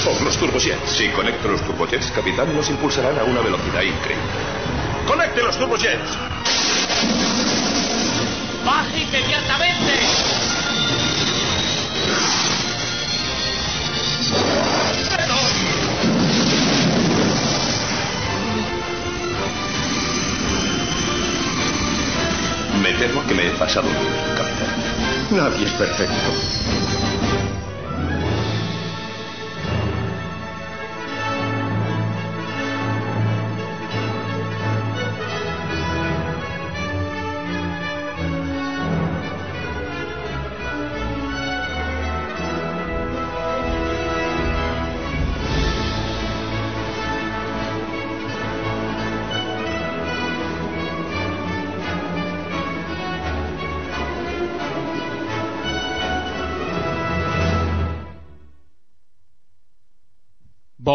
son los turbojets. Si conecto los turbojets, capitán, nos impulsarán a una velocidad increíble. ¡Conecte los turbojets! ¡Baje inmediatamente! Me temo que me he pasado, capitán. Nadie es perfecto.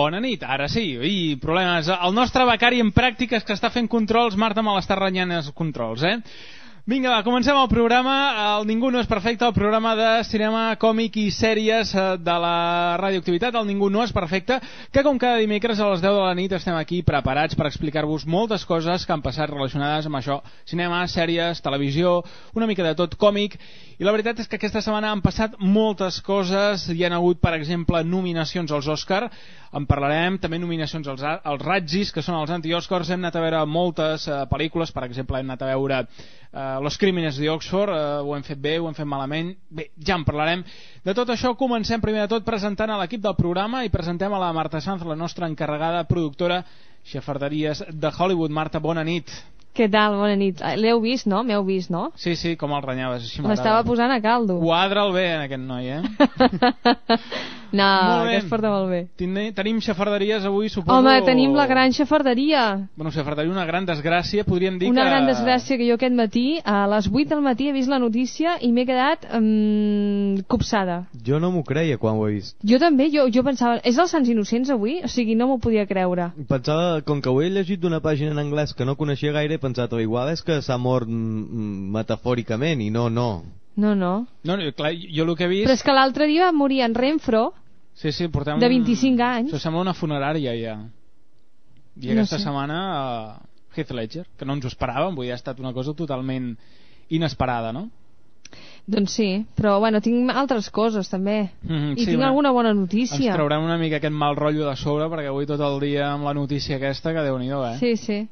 Bona nit, ara sí. I problemes. El nostre becari en pràctiques que està fent controls, Marta me l'està renyant els controls, eh? Vinga, va, comencem el programa. El Ningú no és perfecte, el programa de cinema, còmic i sèries eh, de la radioactivitat. El Ningú no és perfecte, que com cada dimecres a les 10 de la nit estem aquí preparats per explicar-vos moltes coses que han passat relacionades amb això. Cinema, sèries, televisió, una mica de tot còmic. I la veritat és que aquesta setmana han passat moltes coses. Hi han hagut, per exemple, nominacions als Òscar. En parlarem, també nominacions als, als Raggis, que són els anti-Oscars. Hem anat a veure moltes eh, pel·lícules, per exemple, hem anat a veure eh, Los Crímenes d'Oxford, eh, ho hem fet bé, ho hem fet malament. Bé, ja en parlarem. De tot això comencem primer de tot presentant a l'equip del programa i presentem a la Marta Sanz, la nostra encarregada productora xafarderies de Hollywood. Marta, bona nit. Què tal? Bona nit. Eh, L'heu vist, no? M'heu vist, no? Sí, sí, com el renyaves. L'estava posant a caldo. Quadra'l bé, en aquest noi, eh? no, que es porta molt bé. Tine- Tenim xafarderies avui, suposo... Home, tenim la gran xafarderia. Bueno, xafarderia, una gran desgràcia, podríem dir Una que... gran desgràcia que jo aquest matí, a les 8 del matí, he vist la notícia i m'he quedat um, copsada. Jo no m'ho creia quan ho he vist. Jo també, jo, jo pensava, és els Sants Innocents avui? O sigui, no m'ho podia creure. Pensava, com que ho he llegit d'una pàgina en anglès que no coneixia gaire, he pensat, oh, igual és que s'ha mort mm, mm, metafòricament, i no, no. No, no. No, no, clar, jo el que he vist... Però és que l'altre dia va morir en Renfro, Sí, sí, portem... de 25 anys. Això sembla una funerària, ja. I No aquesta sé. setmana uh, Heath Ledger, que no ens ho esperàvem, vull dir, ha estat una cosa totalment inesperada, no? Doncs sí, però bueno, tinc altres coses també. Mhm, I sí, tinc una- alguna bona Ens notícia. traurem una mica aquest mal rotllo de sobre, perquè avui tot el dia amb la notícia aquesta, que déu nhi eh? Sí, sí.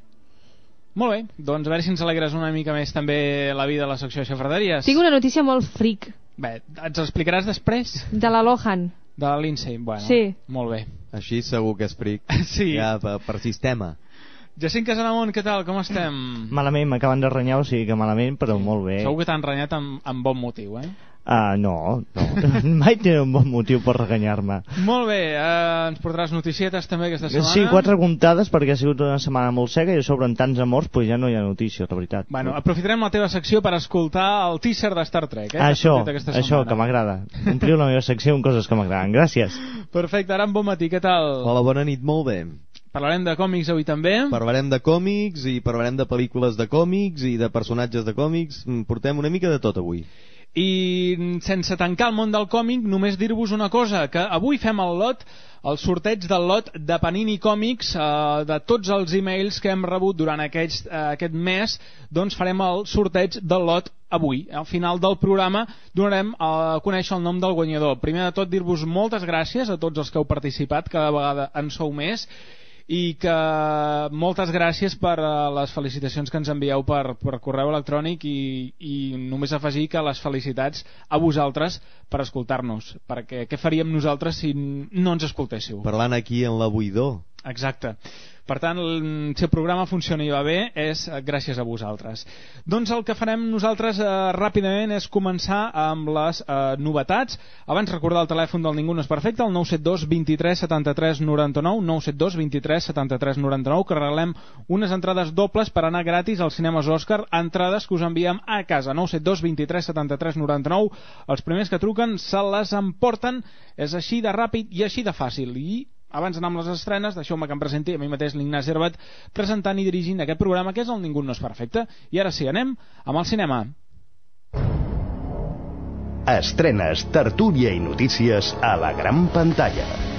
Molt bé, doncs a veure si ens alegres una mica més també la vida de la secció de xafarderies. Tinc una notícia molt fric, Bé, ens explicaràs després de la Lohan. De la Lindsay. Bueno, Sí. molt bé. Així segur que és fric. Sí. Ja, per, per sistema. Jacint Casaramont, què tal? Com estem? Malament, m'acaben de renyar, o sigui que malament, però molt bé. Segur que t'han renyat amb, amb bon motiu, eh? Ah, no, no. Mai té un bon motiu per renyar-me. Molt bé, eh, ens portaràs noticietes també aquesta setmana? Sí, quatre comptades perquè ha sigut una setmana molt seca i sobre tants amors pues ja no hi ha notícies, la veritat. Bueno, aprofitarem la teva secció per escoltar el teaser de Star Trek, eh? que això, aquesta això que m'agrada. Ompliu la meva secció amb coses que m'agraden. Gràcies. Perfecte, ara en bon matí, què tal? Hola, bona nit, molt bé. Parlarem de còmics avui també. Parlarem de còmics i parlarem de pel·lícules de còmics i de personatges de còmics. Mm, Portem una mica de tot avui. I sense tancar el món del còmic, només dir-vos una cosa, que avui fem el lot, el sorteig del lot de Panini Còmics, eh, de tots els e-mails que hem rebut durant aquest, eh, aquest mes, doncs farem el sorteig del lot avui. Al final del programa donarem a conèixer el nom del guanyador. Primer de tot, dir-vos moltes gràcies a tots els que heu participat, cada vegada en sou més, i que moltes gràcies per uh, les felicitacions que ens envieu per, per correu electrònic i, i només afegir que les felicitats a vosaltres per escoltar-nos perquè què faríem nosaltres si no ens escoltéssiu Parlant aquí en la buidor. Exacte per tant, si el programa funciona i va bé, és eh, gràcies a vosaltres. Doncs el que farem nosaltres eh, ràpidament és començar amb les eh, novetats. Abans recordar el telèfon del Ningú no és perfecte, el 972 23 73 99, 972 23 73 99, que regalem unes entrades dobles per anar gratis als cinemes Òscar, entrades que us enviem a casa, 972 23 73 99. Els primers que truquen se les emporten, és així de ràpid i així de fàcil. I abans d'anar amb les estrenes, deixeu-me que em presenti a mi mateix l'Ignasi Herbat, presentant i dirigint aquest programa que és el Ningú no és perfecte. I ara sí, anem amb el cinema. Estrenes, tertúlia i notícies a la gran pantalla.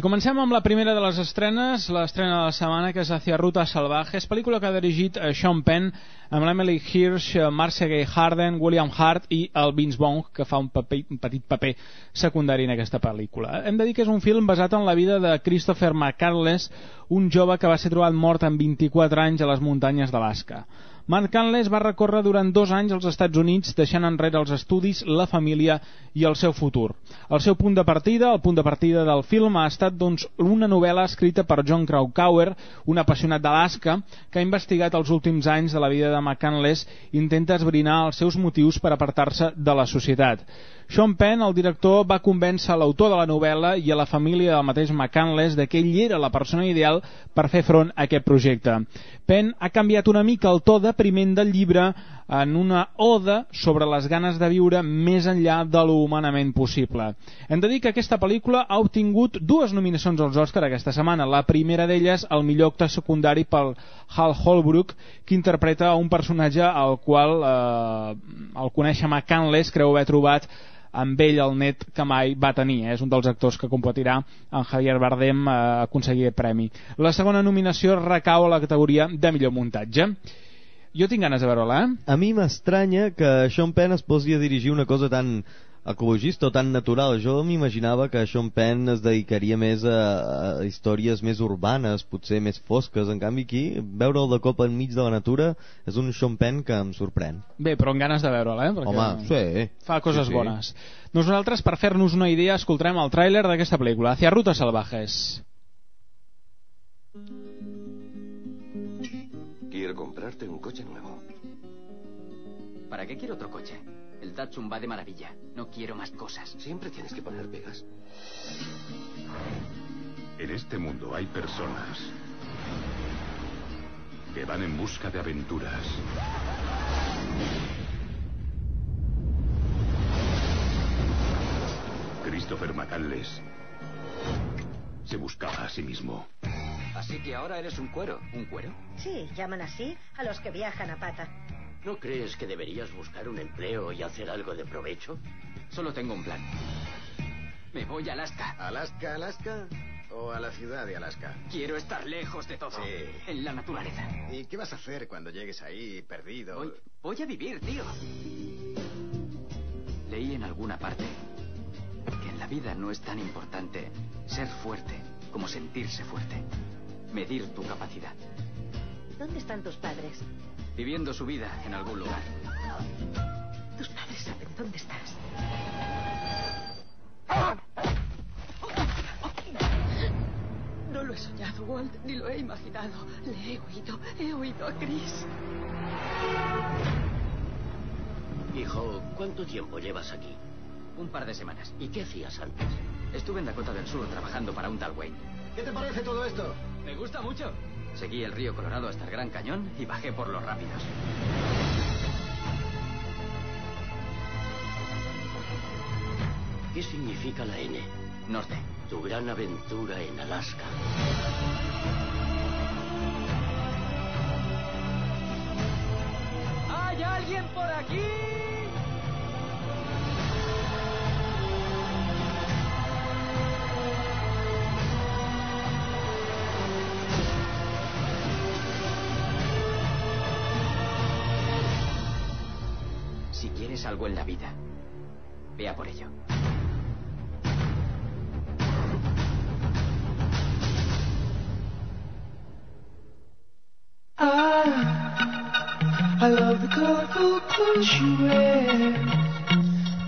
I comencem amb la primera de les estrenes, l'estrena de la setmana, que és Hacia Ruta Salvajes, pel·lícula que ha dirigit eh, Sean Penn, amb l'Emily Hirsch, eh, Marcia Gay Harden, William Hart i el Vince Vaughn, que fa un, paper, un petit paper secundari en aquesta pel·lícula. Hem de dir que és un film basat en la vida de Christopher McCandless, un jove que va ser trobat mort amb 24 anys a les muntanyes d'Alaska. Mark Canles va recórrer durant dos anys als Estats Units deixant enrere els estudis, la família i el seu futur. El seu punt de partida, el punt de partida del film, ha estat doncs, una novel·la escrita per John Krakauer, un apassionat d'Alaska, que ha investigat els últims anys de la vida de McCandless i intenta esbrinar els seus motius per apartar-se de la societat. Sean Penn, el director, va convèncer l'autor de la novel·la i a la família del mateix McCandless de que ell era la persona ideal per fer front a aquest projecte. Penn ha canviat una mica el to depriment del llibre en una oda sobre les ganes de viure més enllà de lo humanament possible. Hem de dir que aquesta pel·lícula ha obtingut dues nominacions als Oscar aquesta setmana. La primera d'elles, el millor acte secundari pel Hal Holbrook, que interpreta un personatge al qual eh, el conèixer McCandless creu haver trobat amb ell el net que mai va tenir. Eh? És un dels actors que competirà en Javier Bardem a aconseguir el premi. La segona nominació recau a la categoria de millor muntatge. Jo tinc ganes de veure-la, eh? A mi m'estranya que Sean Penn es posi a dirigir una cosa tan ecologista o tan natural. Jo m'imaginava que Sean Penn es dedicaria més a, a històries més urbanes, potser més fosques. En canvi aquí, veure'l de cop enmig de la natura és un Sean Penn que em sorprèn. Bé, però amb ganes de veure'l, eh? Perquè Home, sí. Fa coses Sí, sí. bones. Nosaltres, per fer-nos una idea, escoltarem el tràiler d'aquesta pel·lícula, Hacia Rutas Salvajes. Quiero comprarte un coche nuevo. ¿Para qué quiero otro coche? El Datsun va de maravilla. No quiero más cosas. Siempre tienes que poner pegas. En este mundo hay personas que van en busca de aventuras. Christopher McCandless se buscaba a sí mismo. Así que ahora eres un cuero. ¿Un cuero? Sí, llaman así a los que viajan a pata. ¿No crees que deberías buscar un empleo y hacer algo de provecho? Solo tengo un plan. Me voy a Alaska. ¿Alaska, Alaska? ¿O a la ciudad de Alaska? Quiero estar lejos de todo. Sí. En la naturaleza. ¿Y qué vas a hacer cuando llegues ahí, perdido? Voy, voy a vivir, tío. Leí en alguna parte que en la vida no es tan importante ser fuerte como sentirse fuerte. Medir tu capacidad. ¿Dónde están tus padres? Viviendo su vida en algún lugar. Tus padres saben dónde estás. No lo he soñado, Walt, ni lo he imaginado. Le he oído, he oído a Chris. Hijo, ¿cuánto tiempo llevas aquí? Un par de semanas. ¿Y qué hacías antes? Estuve en Dakota del Sur trabajando para un tal Wayne. ¿Qué te parece todo esto? Me gusta mucho. Seguí el río Colorado hasta el Gran Cañón y bajé por los rápidos. ¿Qué significa la N? Norte. Tu gran aventura en Alaska. ¿Hay alguien por aquí? Algo en la vida, vea por ello. I love the colorful clothes you wear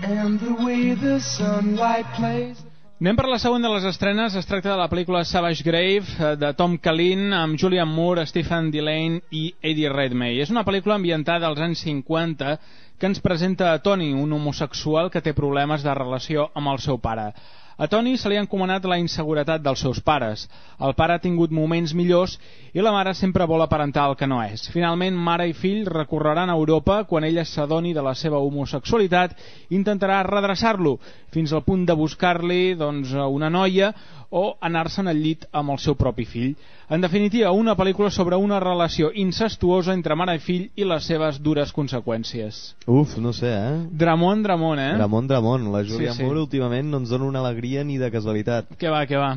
and the way the sunlight plays. Anem per la següent de les estrenes. Es tracta de la pel·lícula Savage Grave, eh, de Tom Kalin, amb Julian Moore, Stephen Delane i Eddie Redmayne. És una pel·lícula ambientada als anys 50 que ens presenta a Tony, un homosexual que té problemes de relació amb el seu pare. A Tony se li ha encomanat la inseguretat dels seus pares. El pare ha tingut moments millors i la mare sempre vol aparentar el que no és. Finalment, mare i fill recorreran a Europa quan ella s'adoni de la seva homosexualitat i intentarà redreçar-lo, fins al punt de buscar-li doncs, una noia o anar-se'n al llit amb el seu propi fill. En definitiva, una pel·lícula sobre una relació incestuosa entre mare i fill i les seves dures conseqüències. Uf, no sé, eh? Dramón, Dramón, eh? Ramon Dramon, la Júlia Sí, sí. Moore últimament no ens dona una alegria ni de casualitat. Que va, que va.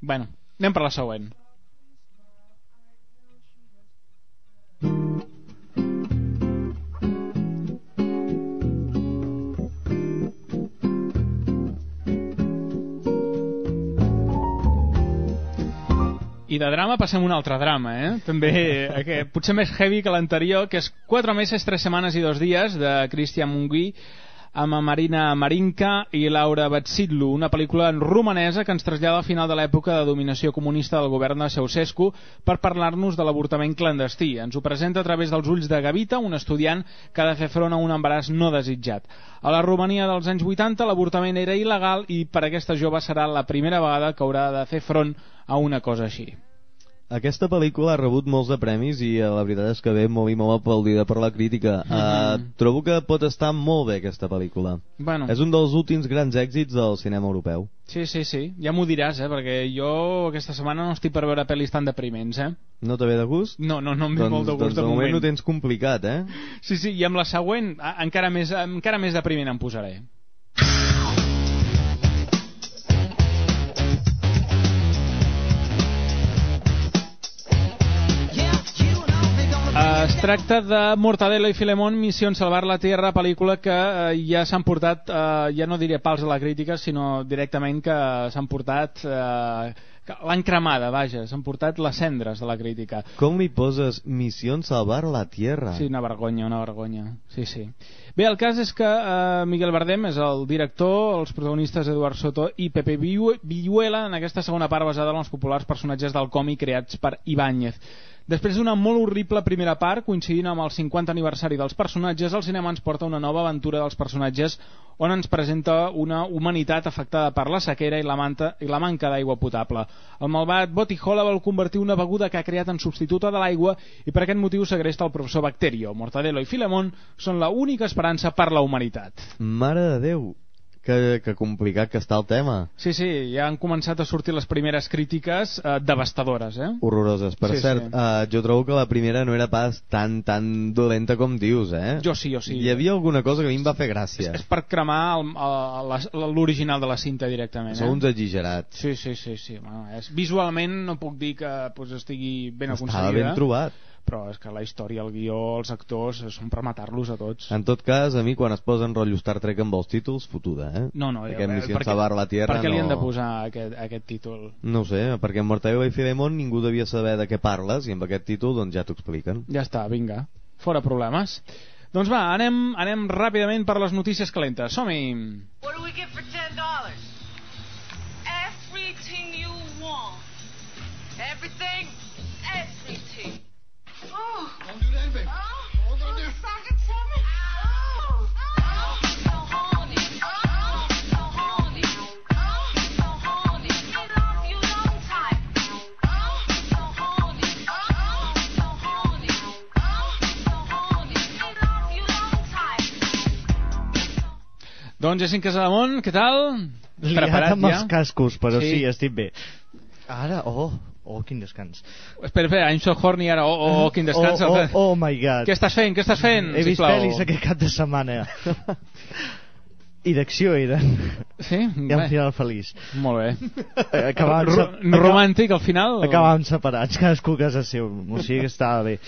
Bueno, anem per la següent. I de drama passem a un altre drama, eh? També, eh, que potser més heavy que l'anterior, que és 4 mesos, 3 setmanes i 2 dies, de Christian Munguí, amb Marina Marinka i Laura Batsitlu, una pel·lícula en romanesa que ens trasllada al final de l'època de dominació comunista del govern de Ceausescu per parlar-nos de l'avortament clandestí. Ens ho presenta a través dels ulls de Gavita, un estudiant que ha de fer front a un embaràs no desitjat. A la Romania dels anys 80 l'avortament era il·legal i per aquesta jove serà la primera vegada que haurà de fer front a una cosa així. Aquesta pel·lícula ha rebut molts de premis i eh, la veritat és que ve molt i molt aplaudida per la crítica. Mhm. Uh, trobo que pot estar molt bé aquesta pel·lícula. Bueno. És un dels últims grans èxits del cinema europeu. Sí, sí, sí. Ja m'ho diràs, eh? Perquè jo aquesta setmana no estic per veure pel·lis tan depriments, eh? No te ve de gust? No, no, no em ve doncs, molt de gust doncs de moment. ho tens complicat, eh? Sí, sí, i amb la següent encara més, encara més depriment em posaré. Es tracta de Mortadelo i Filemón, Missió en salvar la Tierra, pel·lícula que eh, ja s'han portat, eh, ja no diré pals a la crítica, sinó directament que s'han portat... Eh, l'han cremada, vaja, s'han portat les cendres de la crítica. Com li poses Missió Salvar la Tierra? Sí, una vergonya, una vergonya. Sí, sí. Bé, el cas és que eh, Miguel Bardem és el director, els protagonistes Eduard Soto i Pepe Villuela en aquesta segona part basada en els populars personatges del còmic creats per Ibáñez. Després d'una molt horrible primera part, coincidint amb el 50 aniversari dels personatges, el cinema ens porta una nova aventura dels personatges on ens presenta una humanitat afectada per la sequera i la, manta, i la manca d'aigua potable. El malvat Botijola vol convertir una beguda que ha creat en substituta de l'aigua i per aquest motiu segresta el professor Bacterio. Mortadelo i Filemón són la única esperança per la humanitat. Mare de Déu, que, que complicat que està el tema. Sí, sí, ja han començat a sortir les primeres crítiques eh, devastadores, eh? Horroroses. Per Sí, cert, sí. Uh, jo trobo que la primera no era pas tan, tan dolenta com dius, eh? Jo sí, jo sí. Hi havia alguna cosa que a mi em va fer gràcia. És per cremar l'original de la cinta directament. Sou eh? uns exagerats. Sí, sí, sí, sí. Bueno, és, visualment no puc dir que pues, estigui ben Estava aconseguida. ben trobat. Però és que la història, el guió, els actors, són per matar-los a tots. En tot cas, a mi quan es posa en rotllo Star Trek amb els títols, fotuda, eh? No, no, Perquè eh, Missió per què- Salvar la Tierra Per què li han no... de posar aquest, aquest títol? No ho sé, perquè en Mortadelo i Filemón ningú devia saber de què parles i amb aquest títol doncs ja t'ho expliquen. Ja està, vinga. Fora problemes. Doncs va, anem, anem ràpidament per les notícies calentes. Som-hi! What do we get for ten dollars? Everything you want. Everything, everything. Oh. Don't do that, baby. Oh, oh, don't do Suck it to me. Oh. Oh. So horny. Oh. So horny. Oh. So horny. I love you long time. Oh. So horny. Oh. So horny. Oh. So horny. I love you long time. Doncs Jacint Casademont, què tal? Liat amb els cascos, però sí. Sí. sí, estic bé. Ara, oh, oh, quin descans. Espera, espera, I'm so horny ara, oh, oh, oh quin descans. Oh, oh, oh my god. Què estàs fent, què estàs fent? He vist pel·lis aquest cap de setmana. I d'acció eren. Sí? I un Bé. final feliç. Molt bé. Acabàvem, Ro- romàntic, al final? Acabàvem separats, cadascú a casa seu. O sigui que estava bé.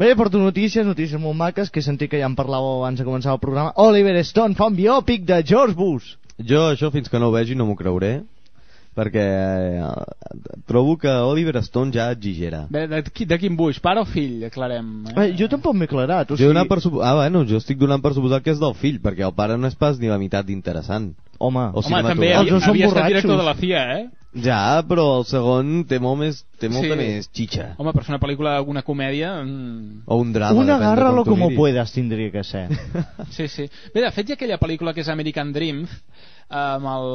Bé, porto notícies, notícies molt maques, que he sentit que ja en parlàveu abans de començar el programa. Oliver Stone fa un biòpic de George Bush. Jo això fins que no ho vegi no m'ho creuré perquè eh, trobo que Oliver Stone ja exigera. Bé, de, qui- de quin Bush, pare o fill, aclarem. Eh, jo tampoc m'he aclarat. O sigui, per supo... ah, bueno, jo estic donant per suposat que és del fill, perquè el pare no és pas ni la meitat d'interessant. Home, O Home, també havia, havia estat borratxos. director de la CIA, eh? Ja, però el segon té, molt més, té molta Sí. més xitxa. Home, per fer una pel·lícula, una comèdia... Mm... O un drama. Una de com t'ho como puedas, tindria que ser. Sí, sí. Bé, de fet, hi ha aquella pel·lícula que és American Dream, amb el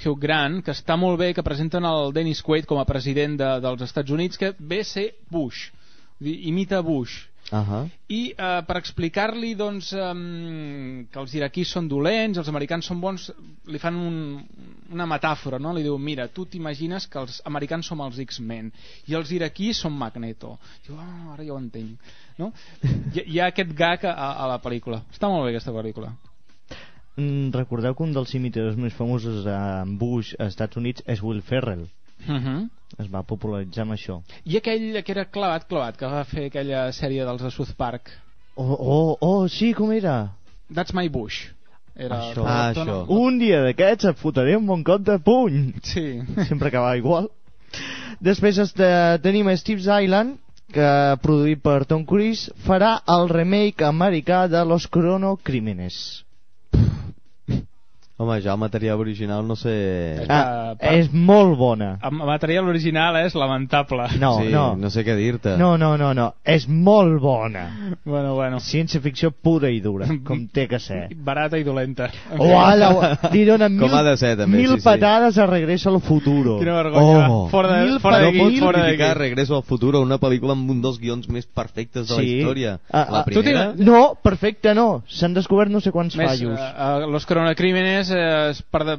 Hugh Grant, que està molt bé, que presenten el Dennis Quaid com a president de, dels Estats Units, que ve a ser Bush. Imita Bush. Uh -huh. I eh, per explicar-li doncs, um, que els iraquís són dolents, els americans són bons, li fan un, una metàfora, no? Li diu, mira, tu t'imagines que els americans som els X-Men i els iraquís són Magneto. Diu, ah, ara ja ho entenc. No? Hi, hi ha aquest gag a, a la pel·lícula. Està molt bé aquesta pel·lícula. Mm, recordeu que un dels imitadors més famosos amb Bush als Estats Units és Will Ferrell. Uh -huh. Es va popularitzar amb això. I aquell que era clavat, clavat, que va fer aquella sèrie dels de South Park. Oh, oh, oh, sí, com era? That's my bush. Era Això. Ah, això. Un dia d'aquests et fotré un bon cop de puny. Sí. Sempre acabava igual. Després este, tenim Steve's Island, que produït per Tom Cruise, farà el remake americà de Los Crono Crímenes. Home, ja el material original no sé... Ah, és molt bona. El material original és lamentable. No, sí, no. no sé què dir-te. No, no, no, no. És molt bona. Bueno, bueno. Ciència-ficció pura i dura, com té que ser. Barata i dolenta. Uala, li donen mil, Com ha de ser, també, mil sí, sí. patades a Regreso al Futuro. Quina vergonya. Oh. Fora de, Mil fora no d'aquí, pots fora criticar. Regreso al Futuro, una pel·lícula amb un dels guions més perfectes de la història. Ah, la ah, tu primera... tens- No, perfecte no. S'han descobert no sé quants Més, fallos. uh, los coronacrímenes, eh, és per de,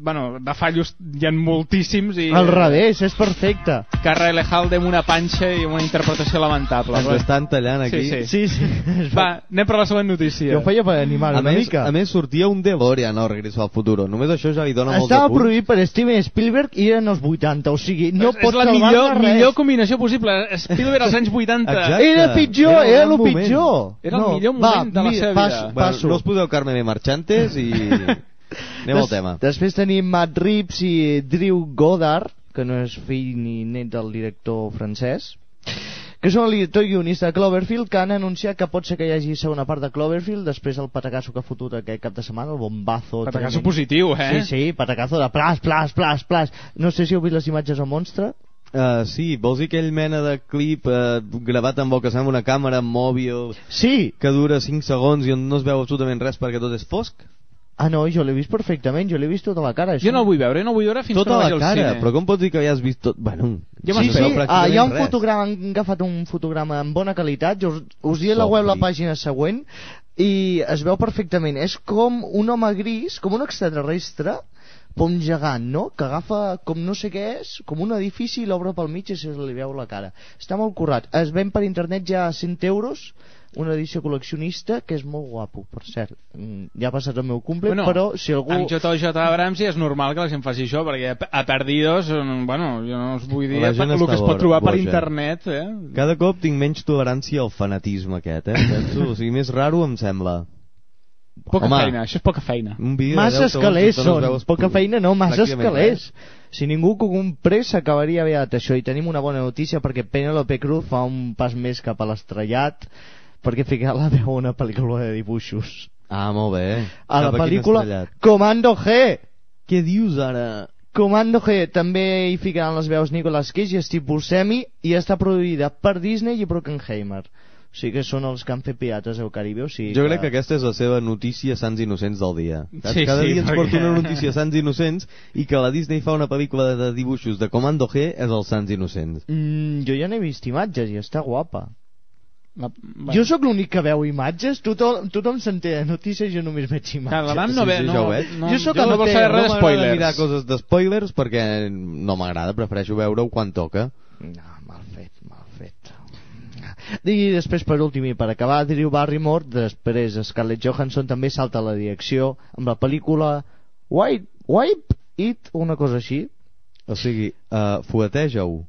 bueno, de fallos hi ha moltíssims i... Al revés, és perfecte. Carra Elejalde amb una panxa i amb una interpretació lamentable. Ens estan tallant aquí. Sí, sí. Sí, sí. Es Va, anem per la següent notícia. Jo ho feia per animar A una més, mica. a més, sortia un DeLorean al Regreso al Futuro. Només això ja li dona Estava de punts. produït per Steven Spielberg i eren els 80, o sigui, no és, pot és la millor, millor combinació possible. Spielberg als anys 80. Exacte. Era pitjor, Era era, el moment. pitjor. Era el no, millor va, moment de la seva pas, vida. Bueno, Passo. no us poseu Carme B. Marchantes i anem al Des- tema. Després tenim Matt Reeves i Drew Goddard, que no és fill ni net del director francès, que són el director i guionista de Cloverfield, que han anunciat que pot ser que hi hagi segona part de Cloverfield després del patacasso que ha fotut aquest cap de setmana, el bombazo. Patacasso tremend. positiu, eh? Sí, sí, patacazo de plas, plas, plas, plas. No sé si heu vist les imatges al monstre. Uh, sí, vols dir aquell mena de clip uh, gravat amb el que sembla una càmera mòbil Sí! que dura 5 segons i on no es veu absolutament res perquè tot és fosc? Ah, no, jo l'he vist perfectament, jo l'he vist tota la cara. Jo no el vull veure, no el vull veure fins Tota que no la vagi al cara, cine. però com pots dir que ja has vist tot? Bueno, Ja Sí, sí, ah, hi ha un res. fotograma, han agafat un fotograma en bona qualitat, jo us, us diré la web la pàgina següent, i es veu perfectament. És com un home gris, com un extraterrestre, però un gegant, no? Que agafa com no sé què és, com un edifici i l'obre pel mig i se li veu la cara. Està molt currat. Es ven per internet ja a 100 euros, una edició col·leccionista que és molt guapo, per cert. Mm, Ja ha passat el meu cumple, Bueno, però si algú... Amb JJ Abrams ja és normal que la gent faci això, perquè a Perdidos, mm, bueno, jo no us vull dir el que es pot bo- trobar per internet, eh? Cada cop tinc menys tolerància al fanatisme aquest, eh? Penso, o sigui, més raro em sembla. Poca Home. feina, això és poca feina. Un vídeo de Massa 10 segons escalers són, veu poca feina no, massa escalers. Si ningú que ho comprés s'acabaria aviat això. I tenim una bona notícia perquè Penelope Cruz fa un pas més cap a l'estrellat perquè ficar la veu a una pel·lícula de dibuixos. Ah, molt bé. A la Cap pel·lícula? Comando G! Què dius ara? Comando G també hi ficaran les veus Nicolas Cage i Steve Buscemi i està produïda per Disney i Brockenheimer. O sigui que són els que han fet Pirates del Caribe. O sigui Jo crec que aquesta és la seva notícia Sants Innocents del dia. Saps? Sí, Cada sí, dia ens perquè- porta una notícia Sants Innocents i que la Disney fa una pel·lícula de dibuixos de Comando G és el Sants Innocents. Mm, jo ja n'he vist imatges i està guapa. La, bueno. Jo sóc l'únic que veu imatges, tothom, tothom s'entén de notícies, jo només veig Clar, imatges. l'Adam no Sí, ve, sí, no, ho veig. no, Jo sóc no vol amateur, saber res no d'espoilers. mirar coses d'espoilers perquè no m'agrada, prefereixo veure-ho quan toca. No, mal fet, mal fet. I després, per últim i per acabar, Drew Barrymore, després Scarlett Johansson també salta a la direcció amb la pel·lícula Wipe, Wipe It, una cosa així. O sigui, uh, fueteja-ho.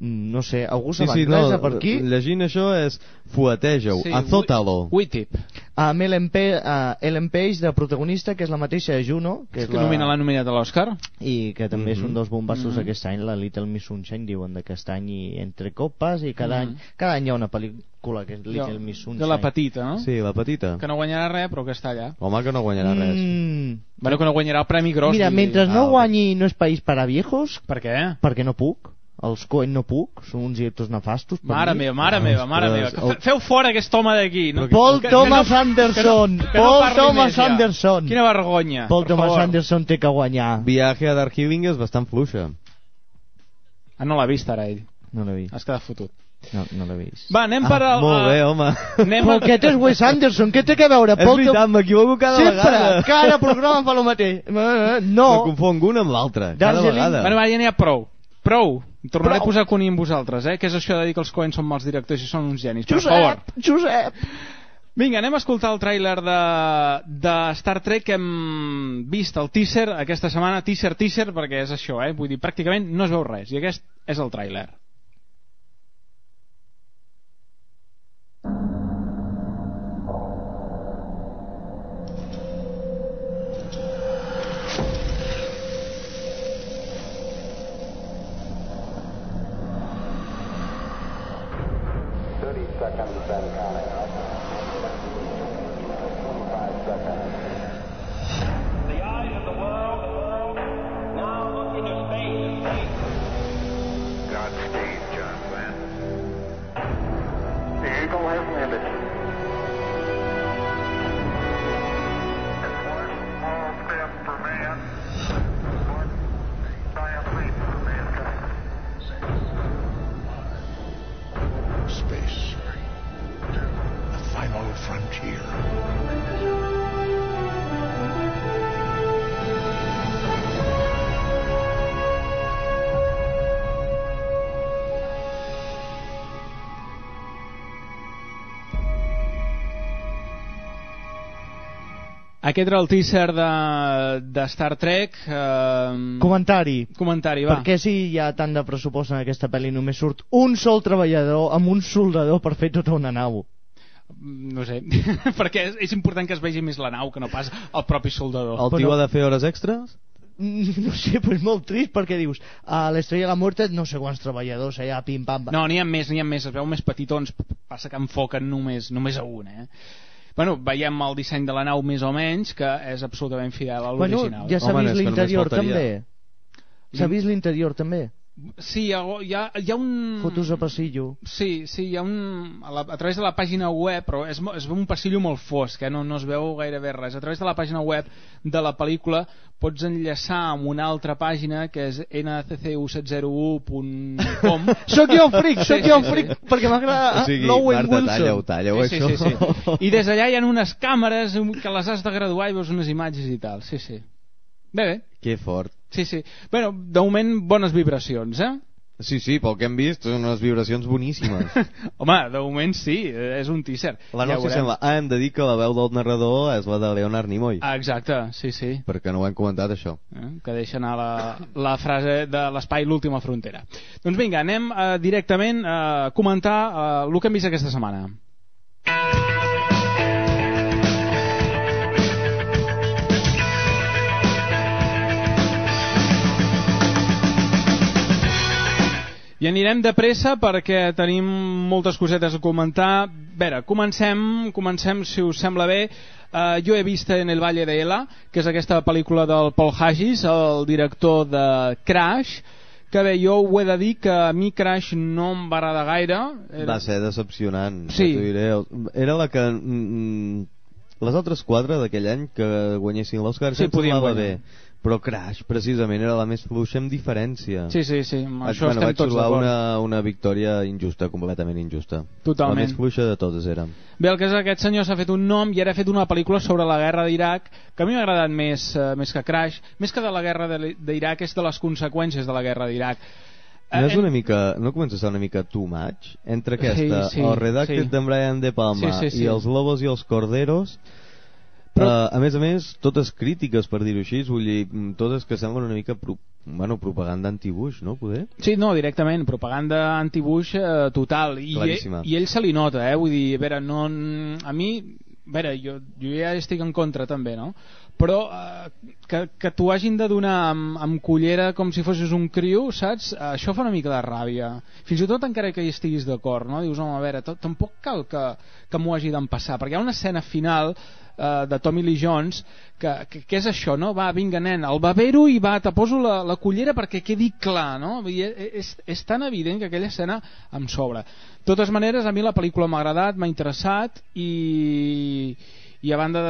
Mm, No sé, algú Sí, se sí, l'anglesa no, per aquí? llegint això és fueteja-ho, Sí, azótalo. Witip. Amb Ellen, Pe uh, Ellen Page de protagonista, que és la mateixa de Juno, que És és que la... nomina l'ha nominat a l'Oscar. i que també mm -hmm. és un Mhm. dels bombassos Mhm. aquest any, la Little Miss Sunshine, diuen d'aquest any, i entre copes, i cada, Mhm. any, cada any hi ha una pel·lícula que és Little Miss Sunshine. De la petita, no? Sí, la petita. Que no guanyarà res, però que està allà. Home, que no guanyarà res. Mm, Bueno, que no guanyarà el Premi Gros. mira, mentre Ah, no ok. guanyi No és país per a viejos, Per què? perquè no puc, els Coen no puc, són uns directors nefastos. per Mare mi. meva, mare meva, mare meva. Que el- fe- Feu fora aquest home d'aquí. No? Paul Que- que Thomas no- Anderson! que no- que no Paul Thomas més ja. Anderson! Quina vergonya. Paul per Thomas favor. Anderson té que guanyar. Viaje a Darjeeling és bastant fluixa. Ah, no l'ha vist ara ell. No l'he vist. Has quedat fotut. No, no l'he vist. Va, anem per Ah, al... molt bé, home. Anem Però a... aquest és Wes Anderson, què té que veure? És veritat, m'equivoco cada Sempre, vegada. cada programa fa el mateix. Eh, Me No, confonc un amb l'altre, cada vegada. Bueno, va, ja n'hi ha prou. Prou. Tornaré Prou. a posar coni amb vosaltres, eh? Que és això de dir que els Coen són mals directors i són uns genis. Per favor. Josep. Vinga, anem a escoltar el tràiler de, de Star Trek que hem vist el teaser aquesta setmana, teaser, teaser, perquè és això, eh? vull dir, pràcticament no es veu res, i aquest és el tràiler. Seconds and counting. Aquest era el teaser de, de Star Trek. Eh, Comentari. Comentari, va. Per què si hi ha tant de pressupost en aquesta pel·li només surt un sol treballador amb un soldador per fer tota una nau? No sé, perquè és, és important que es vegi més la nau que no pas el propi soldador. El tio ha de fer hores extres? Mm, No sé, però és molt trist perquè dius a l'Estrella de la Muerte no sé quants treballadors allà, pim-pam... No, n'hi ha més, n'hi ha més, es veu més petitons, passa que enfoquen només, només a un, eh? Bueno, veiem el disseny de la nau més o menys, que és absolutament fidel a Bueno, l'original. ja s'ha vist l'interior també. S'ha vist l'interior també. Sí, hi ha, hi ha, hi ha un... Fotos a passillo. Sí, sí, hi ha un... A, la, a través de la pàgina web, però és, es veu un passillo molt fosc, eh? no, no es veu gairebé res. A través de la pàgina web de la pel·lícula pots enllaçar amb una altra pàgina que és nccu701.com Soc jo el fric, soc jo el fric, perquè m'agrada O sigui, l'Owen Marta, Wilson. talla-ho, talla-ho, sí, això. sí, sí, sí. I des d'allà hi ha unes càmeres que les has de graduar i veus unes imatges i tal. Sí, sí. Bé, bé. Que fort. Sí, sí. Bueno, de moment, bones vibracions, eh? Sí, sí, pel que hem vist, són unes vibracions boníssimes. Home, de moment sí, eh, és un teaser. La Ja nostra veurem. sembla... Ah, hem de dir que la veu del narrador és la de Leonard Nimoy. Ah, exacte, sí, sí. Perquè no ho hem comentat, això. Eh? Que deixa anar la, la frase de l'espai l'última frontera. Doncs vinga, anem eh, directament a comentar eh, el que hem vist aquesta setmana. I anirem de pressa perquè tenim moltes cosetes a comentar. A veure, comencem, comencem si us sembla bé. Uh, jo he vist en el Valle de Ela, que és aquesta pel·lícula del Paul Haggis, el director de Crash, que bé, jo ho he de dir que a mi Crash no em va agradar gaire. Va ser decepcionant. Sí. ja Diré. Era la que... Mm, les altres quatre d'aquell any que guanyessin l'Oscar Sí, podien guanyar. bé. Però Crash, precisament, era la més fluixa amb diferència. Sí, sí, sí, amb Vaig, això bueno, estem tots d'acord. una, una victòria injusta, completament injusta. Totalment. La més fluixa de totes era. Bé, el que és aquest senyor s'ha fet un nom i ara ha fet una pel·lícula sobre la guerra d'Iraq que a mi m'ha agradat més, eh, més que Crash més que de la guerra de- d'Iraq és de les conseqüències de la guerra d'Iraq No és Eh, una mica, no comença a ser una mica too much? Entre aquesta, Sí, sí, el redacted sí. d'en Brian De Palma Sí, sí, sí. i els lobos i els corderos Però- Eh, a més a més, totes crítiques, per dir-ho així, vull dir, mm, totes que semblen una mica pro, bueno, propaganda anti-Bush, no? Poder? Sí, no, directament, propaganda anti-Bush eh, total. I, Claríssima. I ell se li nota, eh? Vull dir, a veure, no, a mi, a veure, jo, jo ja estic en contra també, no? Però eh, que, que t'ho hagin de donar amb, amb cullera com si fossis un criu, saps? Això fa una mica de ràbia. Fins i tot encara que hi estiguis d'acord, no? Dius, home, a veure, tampoc cal que, que m'ho hagi d'empassar, perquè hi ha una escena final eh, de Tommy Lee Jones que, que, que és això, no? Va, vinga, nen, el bavero i va, te poso la, la cullera perquè quedi clar, no? Dir, és, és, és tan evident que aquella escena em sobra. De totes maneres, a mi la pel·lícula m'ha agradat, m'ha interessat i, i a banda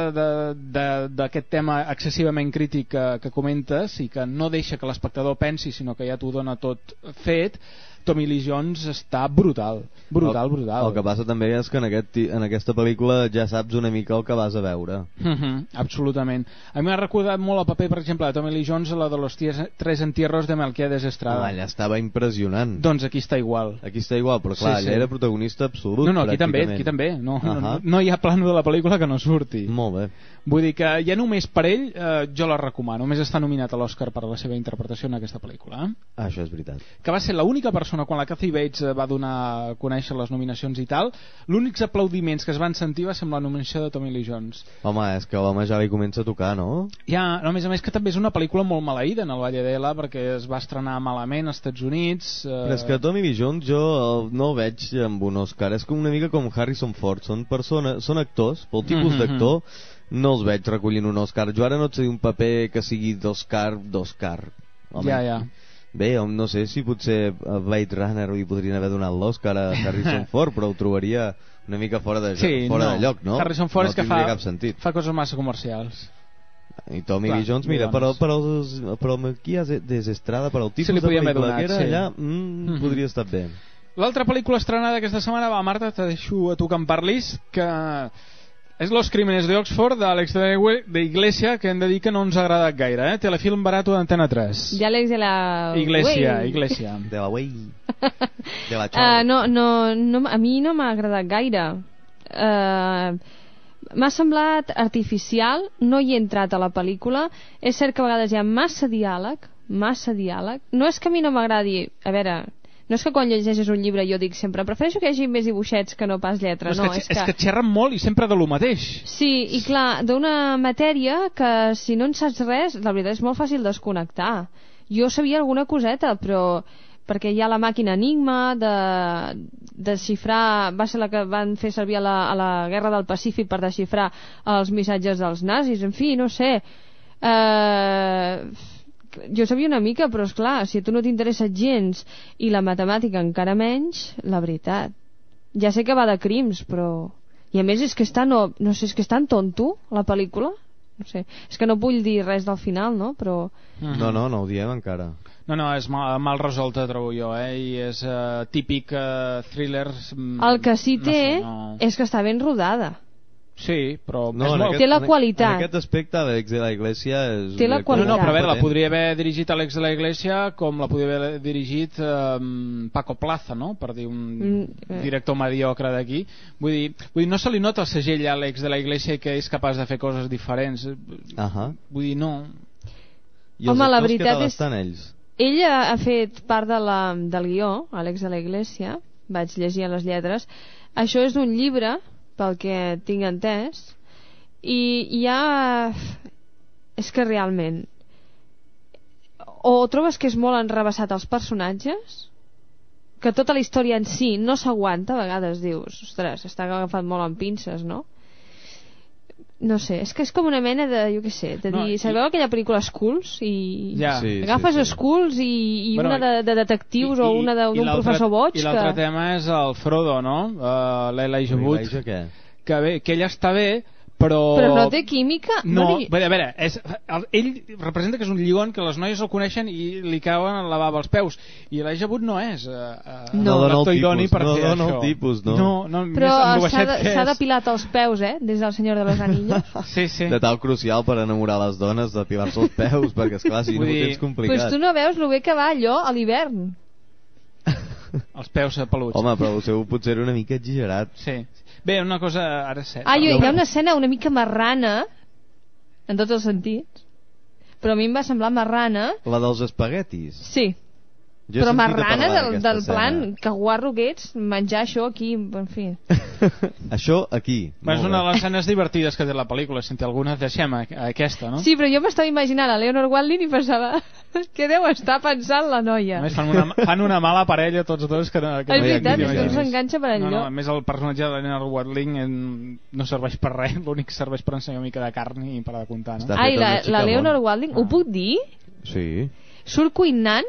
d'aquest tema excessivament crític que, que comentes i que no deixa que l'espectador pensi sinó que ja t'ho dona tot fet Tommy Lee Jones està brutal, brutal, el, brutal. El que passa també és que en, aquest, en aquesta pel·lícula ja saps una mica el que vas a veure. Mhm, absolutament. A mi m'ha recordat molt el paper, per exemple, de Tommy Lee Jones a la de los ties- tres entierros de Melquiades Estrada. Ah, allà estava impressionant. Doncs aquí està igual. Aquí està igual, però clar, Sí, sí, sí. era protagonista absolut. No, no, aquí també, aquí també. No, no, no, Ahà. no hi ha plano de la pel·lícula que no surti. Molt bé. Vull dir que ja només per ell eh, jo la recomano. Només està nominat a l'Oscar per la seva interpretació en aquesta pel·lícula. Eh? Ah, això és veritat. Que va ser l'única persona, quan la Kathy Bates eh, va donar a conèixer les nominacions i tal, l'únics aplaudiments que es van sentir va ser amb la nominació de Tommy Lee Jones. Home, és que l'home ja li comença a tocar, no? Ja, no, a més a més que també és una pel·lícula molt maleïda en el Valle d'Ela perquè es va estrenar malament als Estats Units. Eh... Però és que Tommy Lee Jones jo no el veig amb un Oscar. És com una mica com Harrison Ford. Són persones, són actors, pel tipus Mhm. d'actor no els veig recollint un Oscar. Jo ara no et sé un paper que sigui d'Oscar, d'Oscar. Ja, ja. Bé, no sé si potser a Blade Runner li podrien haver donat l'Oscar a Harrison Ford, però ho trobaria una mica fora de, Sí, fora no. de lloc, no? Harrison Ford no és que fa, cap sentit. fa coses massa comercials. I Tommy Clar, Lee Jones, mira, per, bones. per, els, per el Maquias Desestrada, per al tipus li de pel·lícula que donat, era sí. allà, mm, Mhm. podria estar bé. L'altra pel·lícula estrenada aquesta setmana, va, Marta, te deixo a tu que en parlis, que és Los Crímenes de Oxford, d'Àlex de, de Iglesia, que hem de dir que no ens ha agradat gaire, eh? Telefilm barato d'Antena 3. Ja l'Àlex de la... Iglesia, Güey. Iglesia. De la Way. De la Uh, no, no, no, a mi no m'ha agradat gaire. Uh, m'ha semblat artificial, no hi he entrat a la pel·lícula. És cert que a vegades hi ha massa diàleg, massa diàleg. No és que a mi no m'agradi... A veure, no és que quan llegeixes un llibre jo dic sempre prefereixo que hi hagi més dibuixets que no pas lletra. és, no, que, és que xerren molt i sempre de lo mateix. Sí, i clar, d'una matèria que si no en saps res, la veritat és molt fàcil desconnectar. Jo sabia alguna coseta, però perquè hi ha la màquina Enigma de, de xifrar, va ser la que van fer servir a la, a la Guerra del Pacífic per desxifrar els missatges dels nazis, en fi, no sé. Eh, jo sabia una mica, però és clar, si a tu no t'interessa gens i la matemàtica encara menys, la veritat. Ja sé que va de crims, però... I a més és que és tan, no, no sé, és que és tan tonto, la pel·lícula. No sé, és que no vull dir res del final, no? Però... No, no, no ho diem encara. No, no, és mal, mal resolta, trobo jo, eh? I és uh, típic uh, thriller... mm, El que sí no té sé, no... és que està ben rodada. Sí, però... No, molt... aquest, Té la qualitat. En aquest aspecte, l'Ex de la Iglesia és... Té la qualitat. No, no, però a veure, la podria haver dirigit Alex de la Iglesia com la podria haver dirigit um, Paco Plaza, no? Per dir un Mm, eh. director mediocre d'aquí. Vull, dir, vull dir, no se li nota el segell a Alex de la Iglesia que és capaç de fer coses diferents. Ahà. Vull dir, no... I Home, la veritat és- ells? Ell ha, fet part de la, del guió, Àlex de la Iglesia, vaig llegir a les lletres. Això és d'un llibre, pel que tinc entès, i hi ha... És que realment... O trobes que és molt enrebaçat els personatges, que tota la història en si no s'aguanta, a vegades dius, ostres, està agafat molt amb pinces, no? No sé, és que és com una mena de, jo què sé, de No, dir, i- sabeu aquella pel·lícula Schools? I Ja. Sí, agafes sí, sí. Schools i, i Bueno, una de, de detectius o una de- i d'un professor boig I l'altre que... tema és el Frodo, no? Uh, L'Elijah Wood. Què? Que bé, que ell està bé, però... Però no té química? No, li- a veure, és, el, ell representa que és un lligon que les noies el coneixen i li cauen al lavabo als peus. I l'Elijah Wood no és uh, uh, No. dona el l'actor idoni tipus, per no fer dona el això. tipus, no. No, no Però més amb lo s'ha baixet de- és. depilat els peus, eh? Des del Senyor de los Anillos. Sí, sí. De tal crucial per enamorar les dones, depilar-se els peus, perquè, esclar, si no Vull ho dir- tens Pues complicat. tu no veus lo bé que va allò a l'hivern. Els peus peluts. Home, però el seu potser era una mica exagerat. Sí. Bé, una cosa ara sé. Ah, jo, hi ha una escena una mica marrana, en tots els sentits, però a mi em va semblar marrana, La dels espaguetis. sí, Jo però marrana del, del escena. plan que guarro que ets, menjar això aquí, en fi. Això aquí. És una de les escenes divertides que té la pel·lícula, si en té alguna, deixem a- a aquesta, no? Sí, però jo m'estava imaginant a Leonor Watling i pensava què deu estar pensant la noia. A més, fan una, fan una mala parella tots dos que, no- que És no veritat, és que no s'enganxa per no, no, enlloc. a més el personatge de Leonard Watling eh, no serveix per res, l'únic que serveix per ensenyar una mica de carn i per de comptar, no? Ai, la, la Leonor bona. Watling, ho puc dir? Sí. Surt cuinant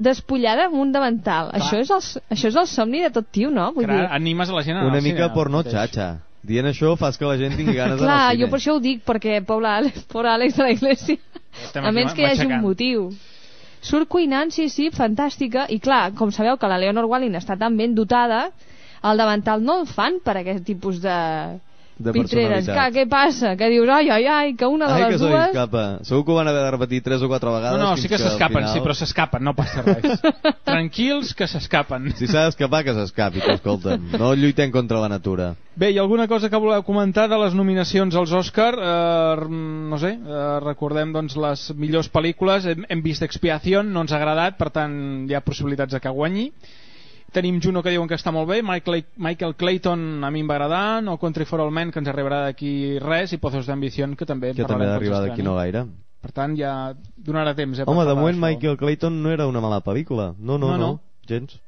despullada amb un davantal. Això és, el, això és el somni de tot tio, no? Vull Clar, dir, animes a la gent a Una mica cine, porno xatxa. Dient això fas que la gent tingui ganes d'anar clar, al cine. jo per això ho dic, perquè pobre Àlex, pobre Àlex de la Iglesia, Estem a aquí menys que hi hagi un motiu. Surt cuinant, sí, sí, fantàstica. I clar, com sabeu que la Leonor Walling està tan ben dotada, al davantal no el fan per aquest tipus de, De pitreres. personalitat. Clar, què passa? Que dius, ai, ai, ai, que una de Ai, que les se li dues... escapa. Segur que ho van haver de repetir tres o quatre No, vegades. no, fins sí que al s'escapen, final- sí, però s'escapen, no passa res. Tranquils, que s'escapen. Si s'ha d'escapar, que s'escapi, tu, escolta'm. No lluitem contra la natura. Bé, hi ha alguna cosa que voleu comentar de les nominacions als Òscar? Eh, no sé, eh, recordem doncs, les millors pel·lícules. Hem, hem vist Expiación, no ens ha agradat, per tant hi ha possibilitats de que guanyi. Tenim Juno que diuen que està molt bé, Michael, Michael Clayton a mi em va agradar, No Country for All Men que ens arribarà d'aquí res i Pozos d'Ambició que també Que també ha d'arribar d'aquí no gaire. Per tant, ja donarà temps. Eh, Home, de moment d'això. Michael Clayton no era una mala pel·lícula. No, no, No, no, no. gens.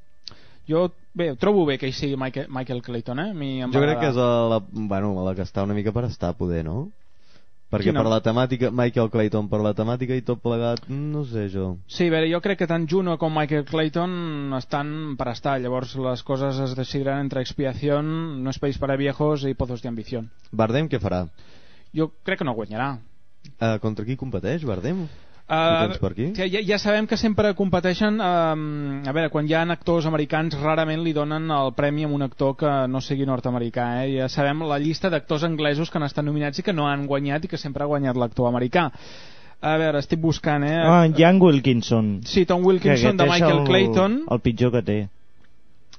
Jo, bé, trobo bé que hi sigui Michael, Michael Clayton, eh? A mi em Jo crec que és agradar. la, bueno, la que està una mica per estar, poder, no? Perquè Quina? per la temàtica, Michael Clayton, per la temàtica i tot plegat, no sé jo. Sí, a veure, jo crec que tant Juno com Michael Clayton estan per estar, llavors les coses es decidiran entre Expiación, No es país para viejos i Pozos de Ambición. Bardem què farà? Jo crec que no guanyarà. Uh, contra qui competeix, Bardem? Uh, per aquí? Ja, ja sabem que sempre competeixen um, a veure, quan hi ha actors americans rarament li donen el premi a un actor que no sigui nord-americà eh? ja sabem la llista d'actors anglesos que han estat nominats i que no han guanyat i que sempre ha guanyat l'actor americà a veure, estic buscant eh? Ah, Jan Wilkinson. Sí, Tom Wilkinson, de Michael el, Clayton. El pitjor que té.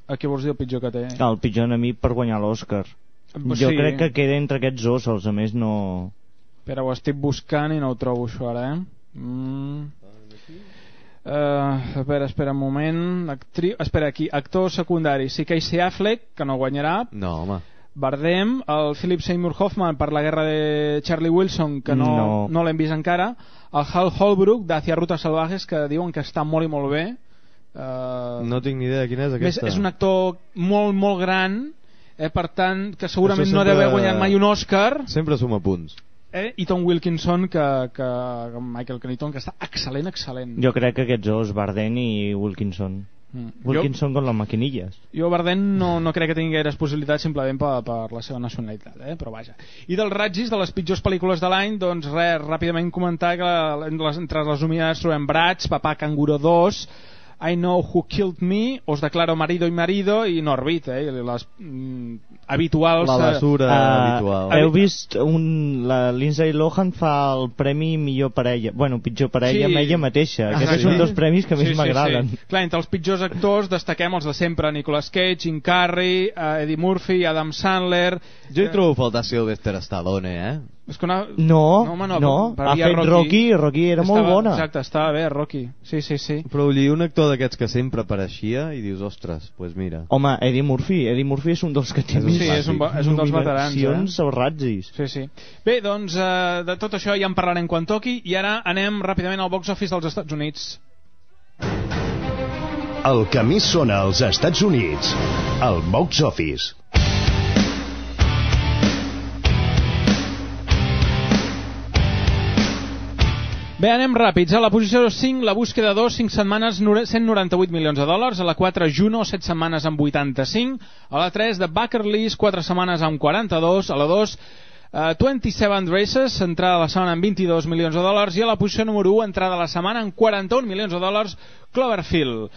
a què vols dir el pitjor que té? El pitjor enemic per guanyar l'Oscar. Pues Jo sí. crec que queda entre aquests dos, els a més no... Espera, ho estic buscant i no ho trobo això ara, eh? Mm. Uh, espera, espera un moment. Actri... Espera, aquí, actor secundari. Sí, Casey Affleck, que no guanyarà. No, home. Bardem, el Philip Seymour Hoffman per la guerra de Charlie Wilson, que no, No. no. l'hem vist encara. El Hal Holbrook, d'Hacia Rutas Salvajes, que diuen que està molt i molt bé. Uh, No tinc ni idea quina és més, aquesta. és un actor molt, molt gran, eh, per tant, que segurament Això no deu sempre- haver guanyat mai un Òscar. Sempre suma punts. Eh? I Tom Wilkinson, que, que, Michael Clayton, que està excel·lent, excel·lent. Jo crec que aquests dos, Barden i Wilkinson. Mm. Wilkinson con les maquinilles. Jo Bardem no, no crec que tingui gaires possibilitats simplement per, per la seva nacionalitat, eh? però vaja. I dels ratgis, de les pitjors pel·lícules de l'any, doncs res, ràpidament comentar que les, entre les nominades trobem Bratz, Papà Canguro 2, I Know Who Killed Me, Os Declaro Marido y Marido i Norbit, eh? les mm, habituals... La basura Ah, habitual. Heu vist un, la Lindsay Lohan fa el premi millor parella, bueno, pitjor parella Sí. amb ella mateixa. Ah, Aquest és sí. un dels premis que més Sí, sí, m'agraden. Sí. Clar, entre els pitjors actors destaquem els de sempre, Nicolas Cage, Jim Carrey, eh, Eddie Murphy, Adam Sandler... Jo hi trobo a faltar Sylvester Stallone, eh? És que una... No, no, home, no, no, ha fet Rocky, Rocky era molt Estava- bona. Exacte, estava bé, Rocky. Sí, sí, sí. Però vull dir, un actor d'aquests que sempre apareixia i dius, ostres, doncs pues mira. Home, Eddie Murphy, Eddie Murphy és un dels que té És un Sí, és un, és un dels veterans, eh? ratzis. Sí, sí. Bé, doncs eh, de tot això ja en parlarem quan toqui i ara anem ràpidament al box office dels Estats Units. El que més sona als Estats Units, el box office. Bé, anem ràpids. A la posició 5, la búsqueda 2, 5 setmanes, nore- 198 milions de dòlars. A la 4, Juno, 7 setmanes amb 85. A la 3, The Bucker List, 4 setmanes amb 42. A la 2, Uh, 27 Races, entrada a la setmana amb 22 milions de dòlars i a la posició número 1, entrada a la setmana amb 41 milions de dòlars, Cloverfield.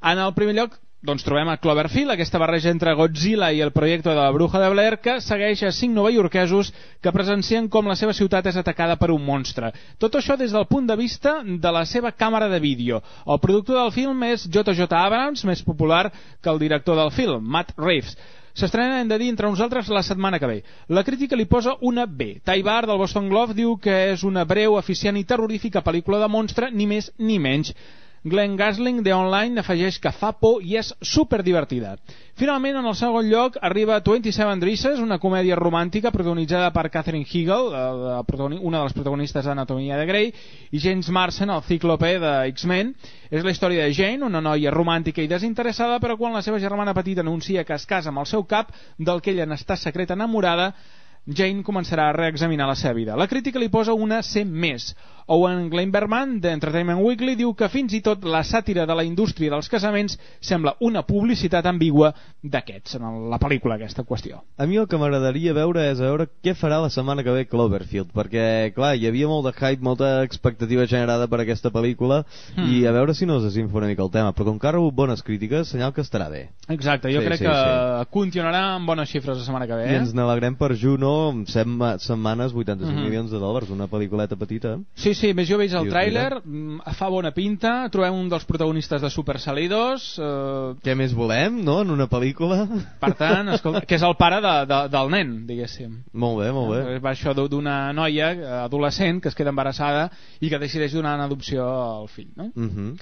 En el primer lloc, doncs trobem a Cloverfield, aquesta barreja entre Godzilla i el projecte de la Bruja de Blair, que segueix a cinc novaiorquesos que presencien com la seva ciutat és atacada per un monstre. Tot això des del punt de vista de la seva càmera de vídeo. El productor del film és JJ Abrams, més popular que el director del film, Matt Reeves. S'estrena, hem de dir, entre nosaltres la setmana que ve. La crítica li posa una B. Ty Barr, del Boston Globe, diu que és una breu, eficient i terrorífica pel·lícula de monstre, ni més ni menys. Glenn Gasling, de Online, afegeix que fa por i és superdivertida. Finalment, en el segon lloc, arriba 27 Dresses, una comèdia romàntica protagonitzada per Catherine Hegel, eh, una de les protagonistes d'Anatomia de Grey, i James Marsden, el cíclope de X-Men. És la història de Jane, una noia romàntica i desinteressada, però quan la seva germana petita anuncia que es casa amb el seu cap, del que ella n'està secreta enamorada, Jane començarà a reexaminar la seva vida. La crítica li posa una C més. Owen Gleiberman, d'Entertainment Weekly, diu que fins i tot la sàtira de la indústria dels casaments sembla una publicitat ambigua d'aquests, en la pel·lícula, aquesta qüestió. A mi el que m'agradaria veure és a veure què farà la setmana que ve Cloverfield, perquè, clar, hi havia molt de hype, molta expectativa generada per aquesta pel·lícula, Hmm. i a veure si no es desinfa una mica el tema, però com que ha rebut bones crítiques, senyal que estarà bé. Exacte, jo Sí, crec sí, que sí. continuarà amb bones xifres la setmana que ve. I Eh? ens n'alegrem per Juno, amb 7 ma- setmanes, 85 Mhm. milions de dòlars, una pel·lículeta petita. Sí, sí, més jo veig el tràiler, mm, fa bona pinta, trobem un dels protagonistes de Super Salidos, eh, Què més volem, no?, en una pel·lícula? per tant, escolta, que és el pare de, de, del nen, diguéssim. Molt bé, molt bé. Va això d'u- d'una noia eh, adolescent que es queda embarassada i que decideix donar en adopció al fill, no? Mhm.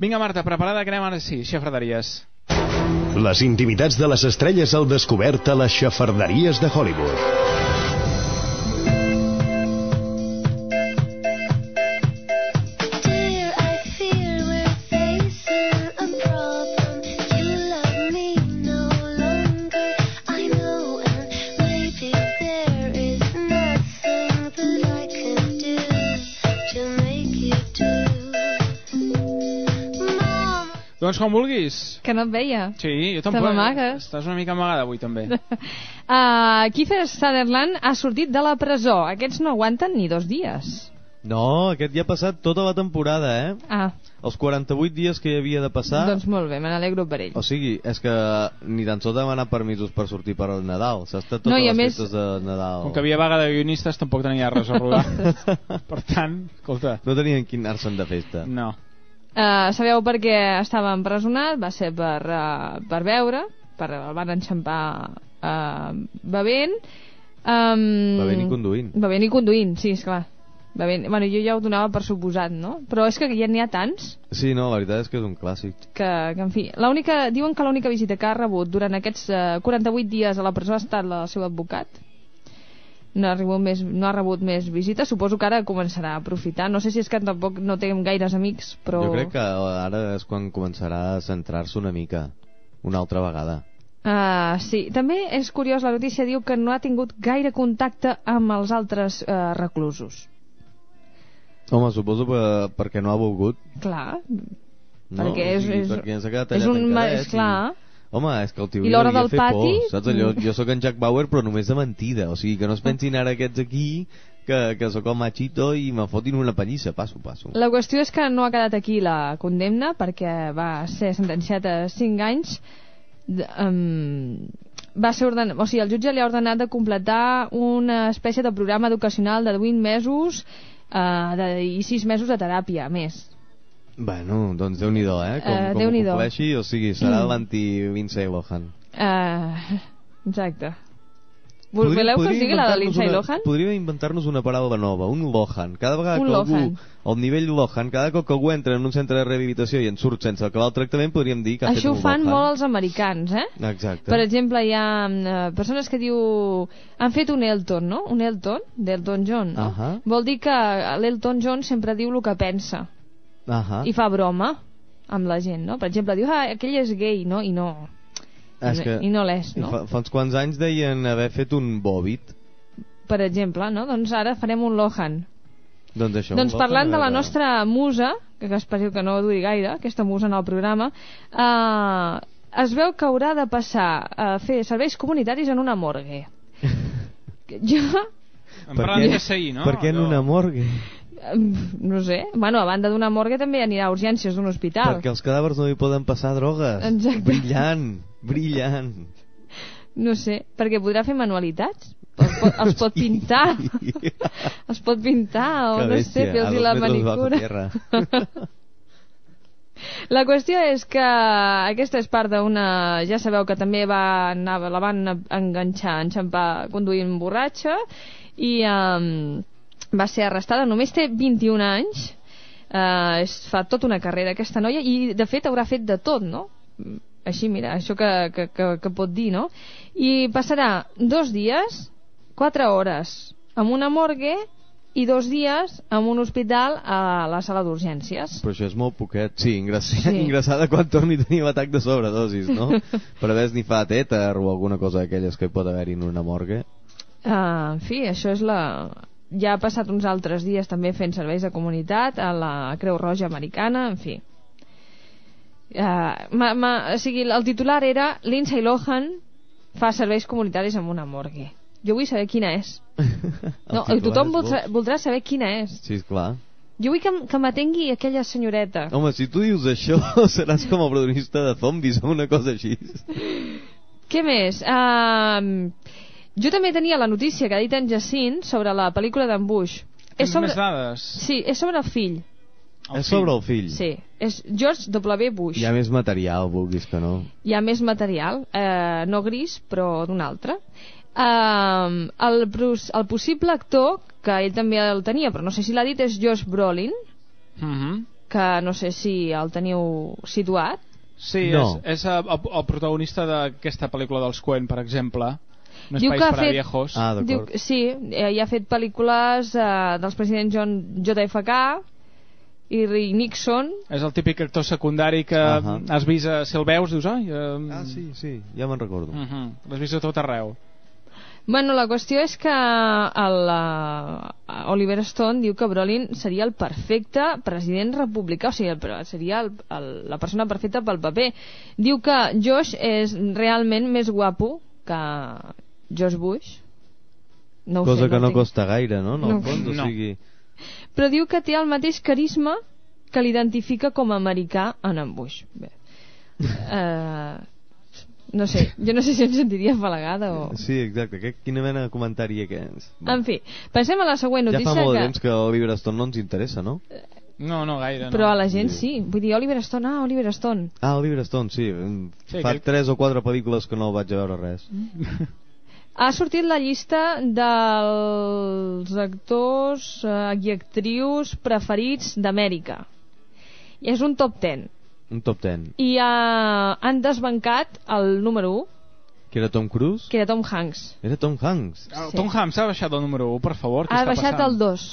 Vinga, Marta, preparada, que anem ara sí, xafraderies. Les intimitats de les estrelles al descobert a les xafarderies de Hollywood. Doncs com vulguis. Que no et veia. Sí, jo Te tampoc. m'amagues. Estàs una mica amagada avui, també. Uh, Kiefer Sutherland ha sortit de la presó. Aquests no aguanten ni dos dies. No, aquest ja ha passat tota la temporada, eh? Ah, Els 48 dies que hi havia de passar... doncs molt bé, me n'alegro per ell. O sigui, és que ni tan sols demanar permisos per sortir per al Nadal. S'ha estat totes No, les més- festes de Nadal. Com que havia vaga de guionistes, tampoc tenia res a rodar. per tant, escolta... No tenien quin anar-se'n de festa. No. Uh, sabeu per què estava empresonat? Va ser per, uh, per beure, per, el van enxampar uh, bevent. Um, Bevent i conduint. Bevent i conduint, sí, esclar. Bevent, bueno, jo ja ho donava per suposat, no? Però és que ja n'hi ha tants Sí, no, la veritat és que és un clàssic. que, que en fi... L'única, diuen que l'única visita que ha rebut durant aquests uh, 48 dies a la presó ha estat la del seu advocat. No ha, rebut més, no ha rebut més visites, suposo que ara començarà a aprofitar. No sé si és que tampoc no té gaires amics, però... Jo crec que ara és quan començarà a centrar-se una mica, una altra vegada. Uh, sí, també és curiós, la notícia diu que no ha tingut gaire contacte amb els altres uh, reclusos. Home, suposo que, perquè no ha volgut. Clar, No? perquè és, o sigui, és, perquè s'ha quedat és un... És clar, Home, és que el tio I l'hora del pati? por, saps? Allò, jo sóc en Jack Bauer, però només de mentida. O sigui, que no es pensin ara aquests aquí que, que sóc el machito i me fotin una pallissa. Passo, passo. La qüestió és que no ha quedat aquí la condemna perquè va ser sentenciat a 5 anys de, um, va ser ordenat, o sigui, el jutge li ha ordenat de completar una espècie de programa educacional de 20 mesos uh, de, i 6 mesos de teràpia, a més. Bueno, doncs déu-n'hi-do, eh? Com, Eh, com ho compleixi, o sigui, serà l'anti-Lindsay Lohan. Uh, exacte. Vol- Voleu que us digui la de Lindsay una- Lohan? Podríem inventar-nos una paraula nova, un Lohan. Cada vegada Un que algú, Lohan. al nivell Lohan, cada cop que algú entra en un centre de rehabilitació i en surt sense acabar el tractament, podríem dir que ha Això ho fet un fan Lohan. molt els americans, eh? Exacte. Per exemple, hi ha uh, persones que diu... Han fet un Elton, no? Un Elton, d'Elton John, no? Ahà. Vol dir que l'Elton John sempre diu el que pensa Ahà. i fa broma amb la gent, no? Per exemple, diu, ah, aquell és gay, no? I no, És que i no l'és, no? Fa, fa uns quants anys deien haver fet un bòbit. Per exemple, no? Doncs ara farem un Lohan. Doncs això. doncs un Lohan parlant de la era- nostra musa, que, espero que no duri gaire, aquesta musa en el programa, eh, es veu que haurà de passar a fer serveis comunitaris en una morgue. jo, En parlant de CSI, no? Per què en una morgue? No sé, bueno, a banda d'una morgue també anirà a urgències d'un hospital. Perquè els cadàvers no hi poden passar drogues. Exacte. Brillant, brillant. No sé, perquè podrà fer manualitats. Els pot, els pot pintar. els pot pintar o Que no sé, bèstia, fer-los a dos la manicura. La qüestió és que aquesta és part d'una... Ja sabeu que també va anar, la van enganxar, enxampar conduint borratxa i um, va ser arrestada. Només té 21 anys. Uh, és, fa tota una carrera aquesta noia i de fet haurà fet de tot, no? Així, mira, això que, que, que, que pot dir, no? I passarà dos dies, quatre hores amb una morgue i dos dies en un hospital a la sala d'urgències. Però això és molt poquet. Sí, ingressada, Sí. ingressada quan torni a tenir l'atac de sobredosis, no? per haver esnifat èter o alguna cosa d'aquelles que hi pot haver-hi en una morgue. Uh, en fi, això és la... Ja ha passat uns altres dies també fent serveis de comunitat a la Creu Roja Americana, en fi. Uh, ma, ma, o sigui, el titular era Lindsay Lohan fa serveis comunitaris amb una morgue. Jo vull saber quina és. No, tothom voldrà, voldrà saber quina és. Sí, esclar. Jo vull que, que m'atengui aquella senyoreta. Home, si tu dius això, seràs com a protagonista de zombies o una cosa així. Què més? Uh, jo també tenia la notícia que ha dit en Jacint sobre la pel·lícula d'en Bush. Tens més dades? Sí, és sobre el fill. és sobre el fill. Sí, és George W. Bush. Hi ha més material, vulguis que no. Hi ha més material, eh, no gris, però d'un altre. Eh, el, Bruce, el possible actor, que ell també el tenia, però no sé si l'ha dit, és Josh Brolin, Mhm. que no sé si el teniu situat. Sí, No. és, és el, el protagonista d'aquesta pel·lícula dels Coen, per exemple. No Diu que ha fet- viejos. Ah, Diu, sí, eh, i ha fet pel·lícules eh, dels presidents John JFK i Rick Nixon. És el típic actor secundari que Ahà. has vist, eh, si el veus, dius, ai... Eh, Ah, sí, sí, ja me'n recordo. Uh L'has vist a tot arreu. Bueno, la qüestió és que el, uh, Oliver Stone diu que Brolin seria el perfecte president republicà, o sigui, el, seria el, el, la persona perfecta pel paper. Diu que Josh és realment més guapo que Josh Bush. No ho Cosa sé, que no tinc. costa gaire, no? En el No. fons, o No. sigui... Però diu que té el mateix carisma que l'identifica com a americà en en Bush. Bé. Uh, no sé, jo no sé si em sentiria afalagada o... Sí, exacte. Que, quina mena de comentari aquest? En fi, passem a la següent Ja notícia fa molt de que... temps que Oliver Stone no ens interessa, no? No, no gaire, no. Però a la gent sí. Vull dir, Oliver Stone, ah, Oliver Stone. Ah, Oliver Stone, sí. Sí, Fa aquell- tres o quatre pel·lícules que no vaig a veure res. Ha sortit la llista dels actors eh, i actrius preferits d'Amèrica. I és un top 10. Un top ten. I eh, han desbancat el número 1, Que era Tom Cruise? que era Tom Hanks. Era Tom Hanks. El Sí. Tom Hanks ha baixat el número 1, per favor. Què Ha baixat passant? el 2.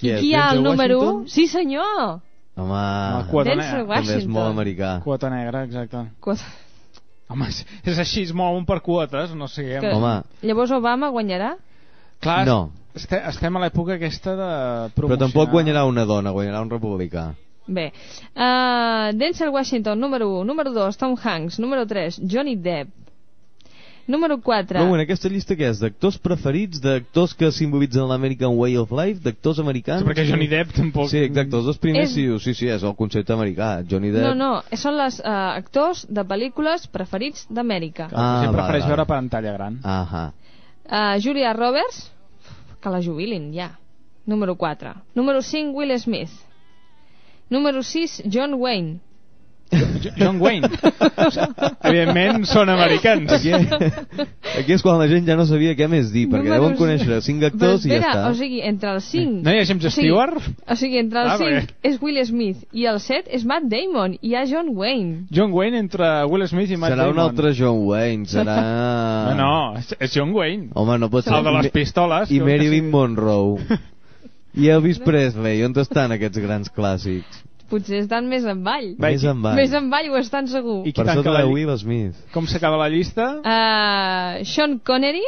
Qui I qui hi ha el número 1? Washington? Sí, senyor! Home, El quota negra. també és molt americà. Quota negra, exacte. Quota- Home, és, així, es mouen per quotes, no sé. Que- Home, Llavors Obama guanyarà? Clar, no. este, estem a l'època aquesta de Però promocionar... tampoc guanyarà una dona, guanyarà un republicà. Bé. Uh, Denzel Washington, número 1. Número 2, Tom Hanks. Número 3, Johnny Depp. Número 4. Però bueno, aquesta llista què és? D'actors preferits, d'actors que simbolitzen l'American Way of Life, d'actors americans... Sí, perquè Johnny Depp tampoc... Sí, exacte, els dos primers És- sí, sí, sí, és el concepte americà. Johnny Depp... No, no, són els uh, actors de pel·lícules preferits d'Amèrica. Ah, ah, vale, prefereix veure a pantalla gran. Ahà. Uh, Julia Roberts, que la jubilin ja. Número 4. Número 5, Will Smith. Número 6, John Wayne. Jo- John Wayne. Evidentment són americans. Aquí, aquí és quan la gent ja no sabia què més dir, perquè Número deuen conèixer cinc actors i ja espera, està. o sigui, entre els 5... No hi ha James o sigui, Stewart? O sigui, entre els Ah, 5 perquè- és Will Smith i el 7 és Matt Damon i hi ha John Wayne. John Wayne entre Will Smith i Matt Serà Damon. un altre John Wayne, serà... No, no, és, John Wayne. Home, no pot ser... El de les pistoles. I Marilyn sí. Monroe. I Elvis Presley, on estan aquests grans clàssics? Potser estan més en ball. Més en ball. Més en ball ho estan segur. I qui Per sota la de Will Smith. Com s'acaba la llista? Uh, Sean Connery,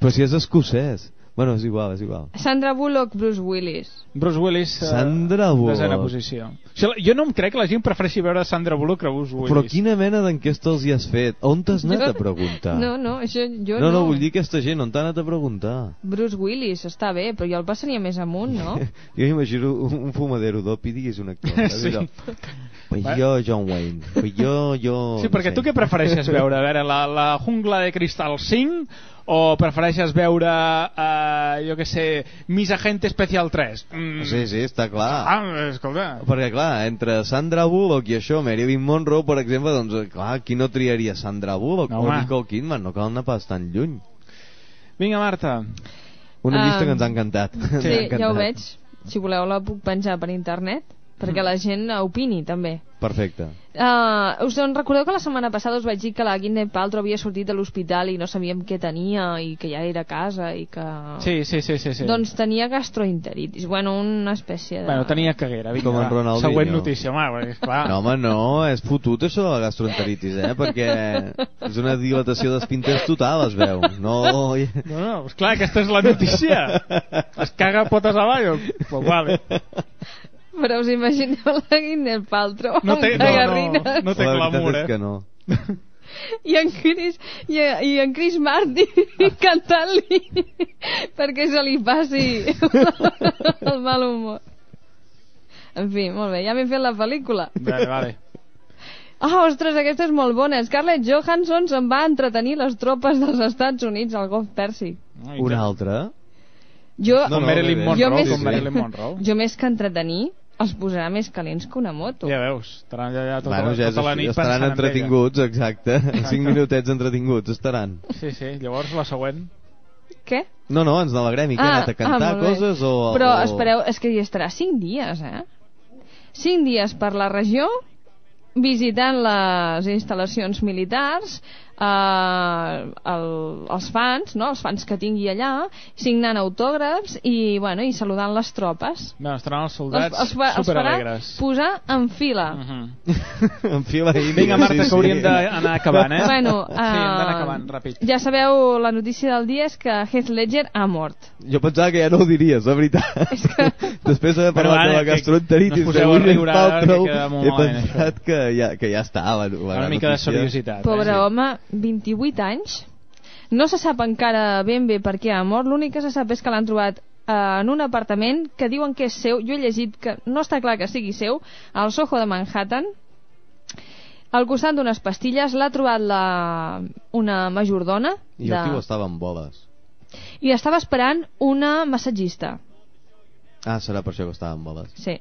Però si és escocès. Bueno, és igual, és igual. Sandra Bullock, Bruce Willis. Bruce Willis... eh, Sandra Bullock. Desena posició. Jo no em crec que la gent prefereixi veure Sandra Bullock que Bruce Willis. Però quina mena d'enquesta els hi has fet? On t'has anat Jo- a preguntar? No, no, això jo no, no. no, vull dir aquesta gent, on t'ha anat a preguntar? Bruce Willis, està bé, però jo el passaria més amunt, no? Jo imagino un, un fumadero d'opi, diguis un actor. Sí. allò? Pues jo, John Wayne. Pues jo, jo... Sí, no perquè sé. tu què prefereixes veure? A veure, la, la jungla de cristal 5 o prefereixes veure, eh, jo què sé, Mis Agente Especial 3? Mm. Sí, sí, està clar. Ah, escolta. Perquè, clar, entre Sandra Bullock i això, Marilyn Monroe, per exemple, doncs, clar, qui no triaria Sandra Bullock No, o home. Nicole Kidman? No cal anar pas tan lluny. Vinga, Marta. Una Ah, llista que ens ha encantat. Sí, encantat. ja ho veig. Si voleu la puc penjar per internet, perquè la gent opini també. Perfecte. Uh, us en recordeu que la setmana passada us vaig dir que la Gwyneth Paltrow havia sortit de l'hospital i no sabíem què tenia i que ja era a casa i que... Sí, sí, sí, sí, sí. Doncs tenia gastroenteritis, bueno, una espècie de... Bueno, tenia caguera, vinga, Com en. Ronaldinho. Següent notícia, home, perquè, esclar. No, home, no, és fotut això de la gastroenteritis, eh? Perquè és una dilatació d'espintes total, es veu. No... No, no, esclar, aquesta és la notícia. Es caga potes avall. Pues vale. Però us imagineu la Gwyneth Paltrow No té- no, no, no té és eh? que no. I en Chris, i, i en Chris Martin cantant-li perquè se li passi el mal humor. En fi, molt bé, ja m'he fet la pel·lícula. Vale, vale. Ah, ostres, aquesta és molt bona. Scarlett Johansson se'n va entretenir les tropes dels Estats Units al Golf Pèrsic. Un altre? Jo, Com Marilyn Monroe, jo, més, com Marilyn Monroe. jo més que entretenir, els posarà més calents que una moto. Ja veus, estaran allà tota, Bueno, ja tota la nit estaran pensant en entretinguts, exacte. Cinc minutets entretinguts estaran. Sí, sí, llavors la següent. Què? No, no, ens n'alegrem. I què, ha anat a cantar bé. coses o... Però o... espereu, és que hi estarà 5 dies, eh? 5 dies per la regió, visitant les instal·lacions militars, eh, el, els fans, no? els fans que tingui allà, signant autògrafs i, bueno, i saludant les tropes. Bueno, estaran els soldats els, els farà superalegres. posar en fila. en fila índia. Vinga, Marta, que hauríem d'anar acabant, eh? Bueno, sí, hem eh, acabant, ràpid. Ja sabeu, la notícia del dia és que Heath Ledger ha mort. Jo pensava que ja no ho diries, la veritat. Després d'haver Bueno, parlat ara, de la que gastroenteritis no us de poseu a riure que he pensat que ja, que ja estava. La, la Una mica de seriositat. Pobre eh? home, 28 anys. No se sap encara ben bé per què ha mort. L'únic que se sap és que l'han trobat eh, en un apartament que diuen que és seu. Jo he llegit que no està clar que sigui seu, al Soho de Manhattan. Al costat d'unes pastilles l'ha trobat la, una majordona I el tio estava amb boles. i estava esperant una massatgista. Ah, serà per això que estava amb boles. Sí.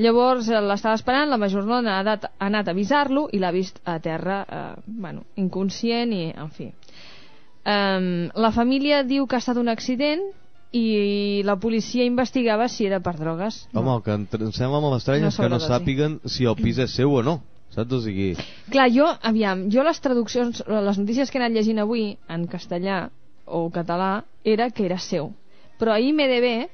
Llavors eh, l'estava esperant, la majordona ha, dat, ha anat a avisar-lo i l'ha vist a terra, eh, bueno, inconscient i, en fi. Um, la família diu que ha estat un accident i la policia investigava si era per drogues. Home, el que em, em sembla molt estrany No és que no sàpiguen si el pis és seu o no. Saps? O sigui, Clar, jo, aviam, jo les traduccions, les notícies que he anat llegint avui en castellà o català era que era seu. Però a IMDB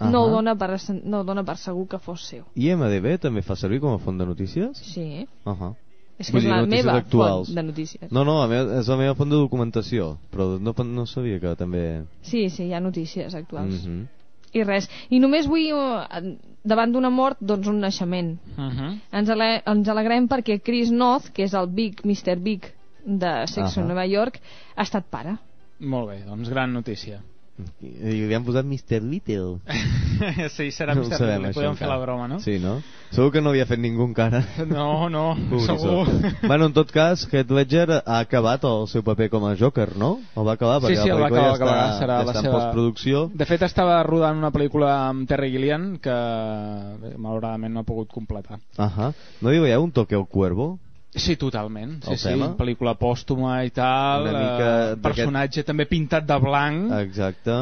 no, ho Ahà. dona per, no ho dona per segur que fos seu. IMDB també fa servir com a font de notícies? Sí. Uh -huh. És que és la meva font de notícies. No, no, la meva, és la meva font de documentació, però no, no sabia que també... Sí, sí, hi ha notícies actuals. Mm -hmm. I res. I només vull, eh, davant d'una mort, doncs un naixement. Uh -huh. Ens, ale ens alegrem perquè Chris Noth, que és el Big, Mr. Big de Sexo uh Nova York, ha estat pare. Molt bé, doncs gran notícia. I li han posat Mr. Little. sí, serà No Mr. Little, això podem fer la broma, no? Sí, no? Segur que no havia fet ningú encara. No, no, segur. bueno, en tot cas, Heath Ledger ha acabat el seu paper com a Joker, no? El va acabar Sí, perquè sí, el la va pel·lícula acabar, ja acabar. està, Serà ja la està seva... en postproducció. De fet, estava rodant una pel·lícula amb Terry Gilliam que malauradament no ha pogut completar. Ahà. No hi veieu un toque al Cuervo? Sí, totalment. Sí, El sí, tema? pel·lícula pòstuma i tal. Una mica eh, personatge també pintat de blanc. Exacte.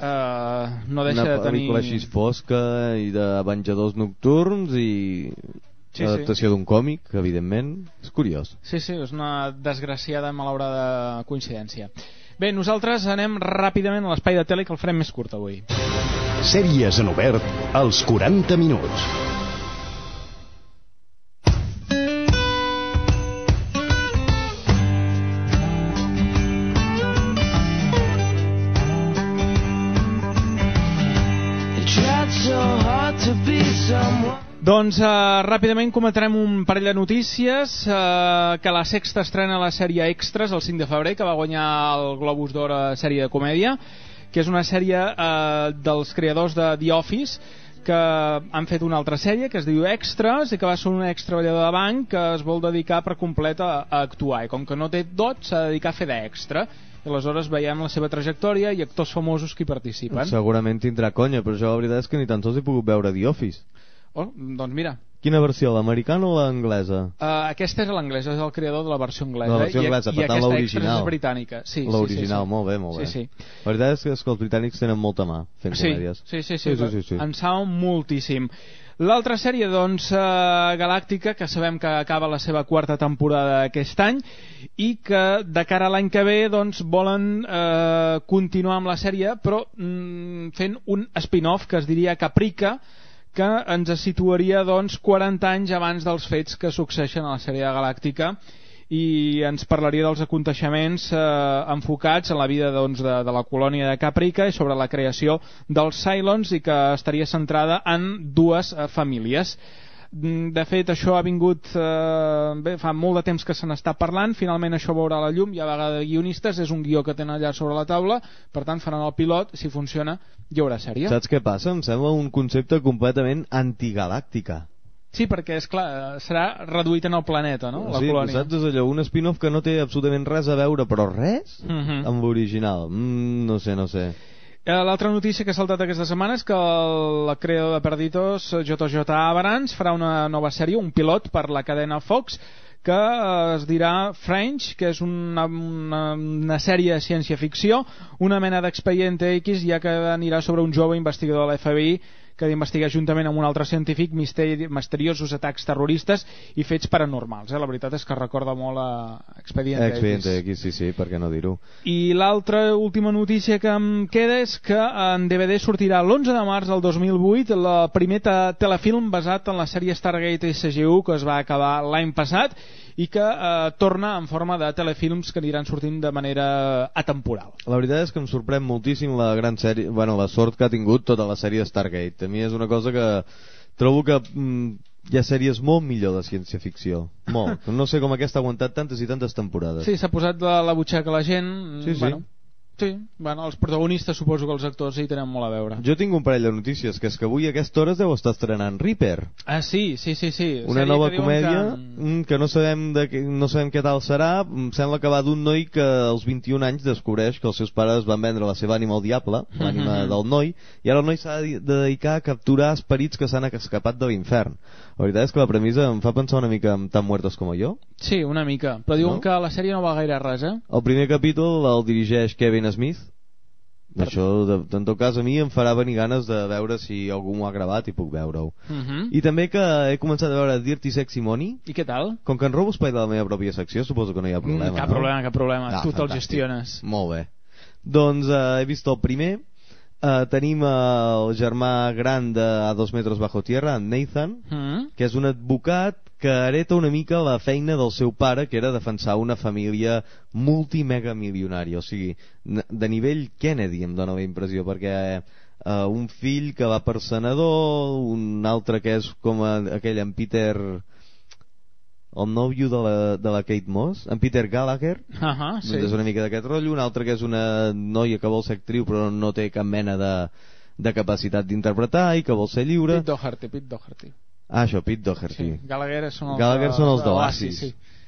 Eh, no deixa Una de tenir... pel·lícula així fosca i de venjadors nocturns i Sí, adaptació d'un còmic, evidentment. És curiós. Sí, sí, és una desgraciada, malaurada coincidència. Bé, nosaltres anem ràpidament a l'espai de tele que el farem més curt avui. Sèries en obert als 40 minuts. Doncs eh, ràpidament comentarem un parell de notícies eh, que la Sexta estrena la sèrie Extras el 5 de febrer que va guanyar el Globus d'Or a sèrie de comèdia que és una sèrie eh, dels creadors de The Office que han fet una altra sèrie que es diu Extras i que va ser un ex-treballador de banc que es vol dedicar per complet a, a actuar. I com que no té dot s'ha de dedicar a fer d'extra. I aleshores veiem la seva trajectòria i actors famosos que hi participen. Segurament tindrà conya, però jo la veritat és que ni tan sols he pogut veure The Office. Oh, doncs mira Quina versió, l'americana o l'anglesa? Uh, aquesta és l'anglès, és el creador de la versió anglesa. La versió i, anglesa, i per tant aquesta l'original. és britànica. Sí, L'original, sí, sí, sí. molt bé, molt bé. Sí, sí. La veritat és que, és que els britànics tenen molta mà fent Sí, comèdies. sí, sí, sí, sí, sí, sí. En saben moltíssim. L'altra sèrie, doncs, eh, Galàctica, que sabem que acaba la seva quarta temporada aquest any i que de cara a l'any que ve doncs, volen eh, continuar amb la sèrie però mm, fent un spin-off que es diria Caprica que ens situaria doncs 40 anys abans dels fets que succeeixen a la sèrie Galàctica i ens parlaria dels aconteixements eh, enfocats en la vida doncs, de, de la colònia de Caprica i sobre la creació dels Cylons i que estaria centrada en dues eh, famílies. Mm, De fet, això ha vingut... Eh, bé, fa molt de temps que se n'està parlant, finalment això veurà la llum, hi ha vaga de guionistes, és un guió que tenen allà sobre la taula, per tant faran el pilot, si funciona hi haurà sèrie. Saps què passa? Em sembla un concepte completament antigalàctica. Sí, perquè, és clar, serà reduït en el planeta, no? La sí, colònia. saps? És allò, un spin-off que no té absolutament res a veure, però res, Mhm. amb l'original. Mm, no sé, no sé. Eh, L'altra notícia que ha saltat aquesta setmana és que el, creador de Perditos, JJ Abrams, farà una nova sèrie, un pilot per la cadena Fox, que eh, es dirà French, que és una, una, una sèrie de ciència-ficció, una mena d'expediente X, ja que anirà sobre un jove investigador de l'FBI que ha d'investigar juntament amb un altre científic misteri, misteriosos atacs terroristes i fets paranormals. Eh? La veritat és que recorda molt a Expediente, Expediente X. X, sí, sí, per què no dir-ho? I l'altra última notícia que em queda és que en DVD sortirà l'11 de març del 2008 el primer te- telefilm basat en la sèrie Stargate SGU que es va acabar l'any passat i que eh, torna en forma de telefilms que aniran sortint de manera atemporal. La veritat és que em sorprèn moltíssim la gran sèrie, bueno, la sort que ha tingut tota la sèrie Stargate. A mi és una cosa que trobo que mm, hi ha sèries molt millor de ciència-ficció. Molt. No sé com aquesta ha aguantat tantes i tantes temporades. Sí, s'ha posat la, la butxaca a la gent. Sí, sí. Bueno, sí, bueno, els protagonistes suposo que els actors hi tenen molt a veure. Jo tinc un parell de notícies, que és que avui a aquesta hora es deu estar estrenant Reaper. Ah, sí, sí, sí. sí. Una Sèrie nova que comèdia Que... mm, que no sabem, de, què- no sabem què tal serà. Em sembla que va d'un noi que als 21 anys descobreix que els seus pares van vendre la seva ànima al diable, l'ànima Mhm. del noi, i ara el noi s'ha de dedicar a capturar esperits que s'han escapat de l'infern. La veritat és que la premissa em fa pensar una mica en Tan muertos como yo. Sí, una mica. Però diuen No? que la sèrie no va gaire res, eh? El primer capítol el dirigeix Kevin Smith. Això, de, en tot cas, a mi em farà venir ganes de veure si algú m'ho ha gravat i puc veure-ho. Mhm. I també que he començat a veure Dirty Sexy Money. I què tal? Com que en robo espai de la meva pròpia secció, suposo que no hi ha problema. Mm, cap no? problema, cap problema. Ah, tu te'l gestiones. Molt bé. Doncs eh, he vist el primer. Eh, tenim el germà gran de A dos metres bajo tierra, en Nathan, Mm. que és un advocat que hereta una mica la feina del seu pare, que era defensar una família multimegamilionària, o sigui, de nivell Kennedy, em dóna la impressió, perquè eh, un fill que va per senador, un altre que és com a, aquell en Peter el nòvio de la, de la Kate Moss, en Peter Gallagher, Ahà, sí. doncs és una mica d'aquest rotllo, un altre que és una noia que vol ser actriu però no té cap mena de, de capacitat d'interpretar i que vol ser lliure. Pete Doherty, Pete Doherty. Ah, això, Pete Doherty. Sí, Gallagher són els, Gallagher són els d'Oasis, d'Oasis. Sí.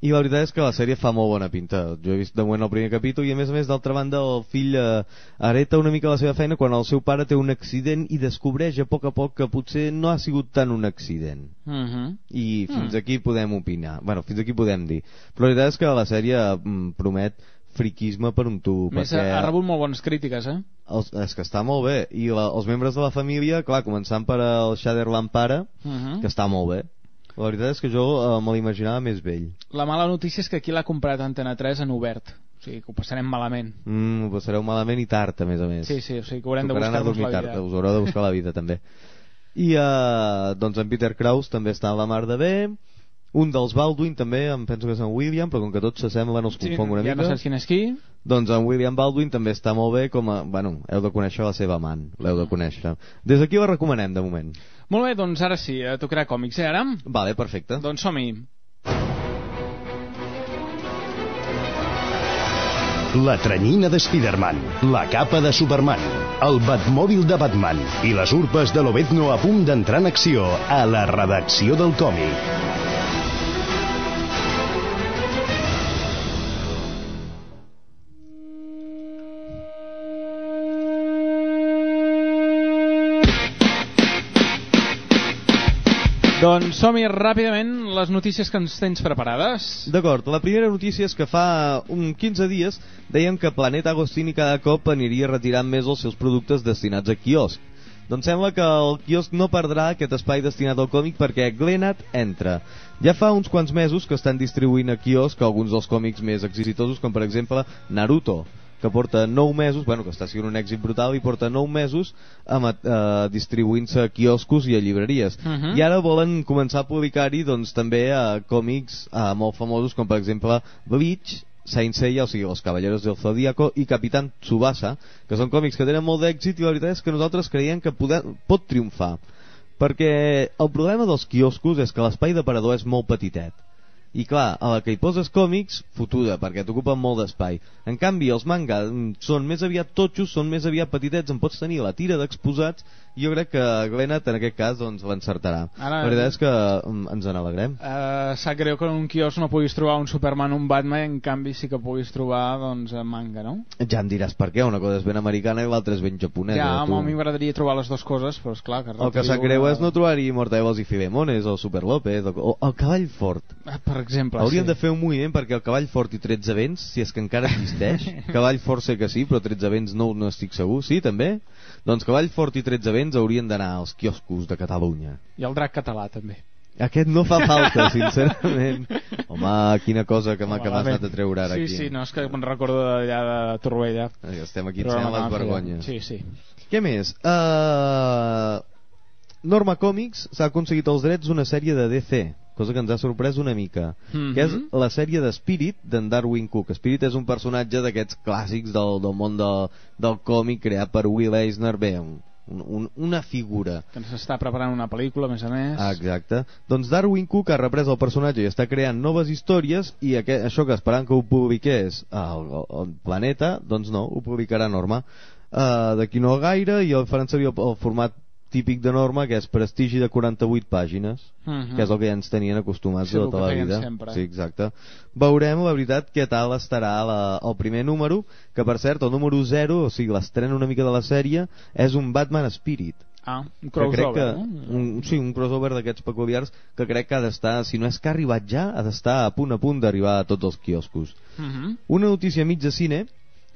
I la veritat és que la sèrie fa molt bona pinta. Jo he vist de moment el primer capítol i a més a més d'altra banda el fill eh, hereta una mica la seva feina quan el seu pare té un accident i descobreix a poc a poc que potser no ha sigut tant un accident. Mhm. I fins Mm. aquí podem opinar. Bueno, fins aquí podem dir. Però la veritat és que la sèrie mm, promet friquisme per un tub. Més perquè... ha, rebut molt bones crítiques, eh? Els, és que està molt bé. I la, els membres de la família, clar, començant per el Shadowland pare, Mhm. que està molt bé. La veritat és que jo eh, me l'imaginava més vell. La mala notícia és que aquí l'ha comprat Antena 3 en obert. O sigui, que ho passarem malament. Mm, ho passareu malament i tard, a més a més. Sí, sí, o sigui que haurem de Tocarà anar a buscar-nos la tard, vida. us haureu de buscar la vida també. I eh, doncs en Peter Krause també està a la mar de bé. Un dels Baldwin també, em penso que és en William, però com que tots s'assemblen els Sí, confonc una ja mica. no saps quin és qui. Doncs en William Baldwin també està molt bé com a... Bueno, heu de conèixer la seva amant, l'heu de conèixer. Des d'aquí la recomanem, de moment. Molt bé, doncs ara sí, eh, tocarà còmics, eh, ara? Vale, perfecte. Doncs som-hi. La tranyina de Spider-Man, la capa de Superman, el Batmòbil de Batman i les urpes de l'Obezno a punt d'entrar en acció a la redacció del còmic. Doncs som-hi ràpidament les notícies que ens tens preparades. D'acord, la primera notícia és que fa un 15 dies dèiem que Planeta Agostini cada cop aniria retirant més els seus productes destinats a quiosc. Doncs sembla que el quiosc no perdrà aquest espai destinat al còmic perquè Glenat entra. Ja fa uns quants mesos que estan distribuint a quiosc alguns dels còmics més exitosos, com per exemple Naruto, que porta 9 mesos, bueno, que està sent un èxit brutal i porta 9 mesos eh, distribuint-se a quioscos i a llibreries. Mhm. I ara volen començar a publicar-hi doncs, també eh, còmics eh, molt famosos com per exemple Bleach, Saint Seiya, o sigui, Els Caballeros del Zodíaco i Capitán Tsubasa, que són còmics que tenen molt d'èxit i la veritat és que nosaltres creiem que poder, pot triomfar. Perquè el problema dels quioscos és que l'espai d'aparador és molt petitet. I clar, a la que hi poses còmics, fotuda, perquè t'ocupen molt d'espai. En canvi, els manga mm, són més aviat totxos, són més aviat petitets, en pots tenir la tira d'exposats, jo crec que Glenat en aquest cas doncs, l'encertarà. La veritat és que mm, ens en alegrem. Uh, sap greu que en un quiosc no puguis trobar un Superman o un Batman, en canvi sí que puguis trobar doncs, eh, manga, no? Ja em diràs per què, una cosa és ben americana i l'altra és ben japonesa. ja, tu. home, a mi m'agradaria trobar les dues coses, però és clar que... El que sap greu és no trobar-hi Mortadelos i Fidemones, o Super López, o, o el Cavall Fort. Ah, Per exemple, Hauríem sí. de fer un moviment perquè el Cavall Fort i 13 vents, si és que encara existeix, Cavall Fort sé que sí, però 13 vents no, no estic segur, sí, també? Doncs Cavall Fort i 13 vents haurien d'anar als quioscos de Catalunya. I el drac català, també. Aquest no fa falta, sincerament. Home, quina cosa que m'ha Home, que m'has bé. anat a treure ara sí, aquí. Sí, no, és que me'n recordo d'allà de Torroella. Eh, Estem aquí ensenyant les vergonyes. Sí, sí. Què més? Uh, Norma Comics s'ha aconseguit els drets d'una sèrie de DC, cosa que ens ha sorprès una mica, Mhm. que és la sèrie de Spirit d'en Darwin Cook. Spirit és un personatge d'aquests clàssics del, del món de, del còmic creat per Will Eisner, bé, un, un, una figura. Que s'està preparant una pel·lícula, a més a més. Ah, exacte. Doncs Darwin Cook ha reprès el personatge i està creant noves històries i aquest, això que esperant que ho publiqués al, al, al Planeta, doncs no, ho publicarà Norma. Uh, D'aquí no gaire i el faran servir el, el format típic de Norma, que és prestigi de 48 pàgines, Mhm. que és el que ja ens tenien acostumats Sí, tota la vida. sempre. Sí, exacte. Veurem, la veritat, què tal estarà la, el primer número, que per cert, el número 0, o sigui, l'estrena una mica de la sèrie, és un Batman Spirit Ah, un que crec crossover, que, no? un, sí, un crossover d'aquests peculiars que crec que ha d'estar, si no és que ha arribat ja ha d'estar a punt a punt d'arribar a tots els quioscos Mhm. una notícia de cine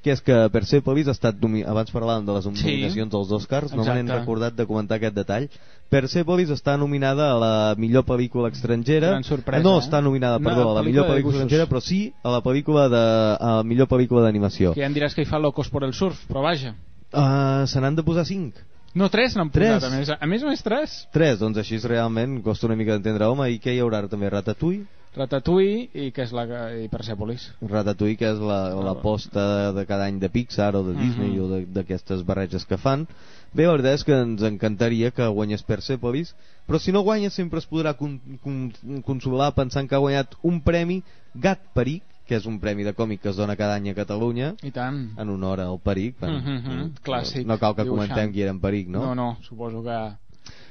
que és que Persepolis ha estat abans parlàvem de les nominacions dels Oscars no exacte. recordat de comentar aquest detall Persepolis està nominada a la millor pel·lícula estrangera sorpresa, no eh? està nominada, No, perdó, a la millor pel·lícula estrangera però sí a la pel·lícula de a la millor pel·lícula d'animació Que ja em diràs que hi fa Locos por el Surf, però vaja. uh, se n'han de posar 5 No, tres n'han Tres? posat, a més. A més, a més, tres. 3, doncs així realment costa una mica d'entendre. Home, i què hi haurà també? Ratatouille? Ratatouille i que és la i Persepolis. Ratatouille, que és la- l'aposta de, de cada any de Pixar o de Disney Mhm. o de- d'aquestes barreges que fan. Bé, la veritat és que ens encantaria que guanyés Persepolis, però si no guanya sempre es podrà con, con, consolar pensant que ha guanyat un premi Gat Peric, que és un premi de còmic que es dona cada any a Catalunya, I tant. en honor al Peric. Bueno, Mhm, clàssic. No cal que Dibuixant. comentem qui era en Peric, no? No, no, suposo que...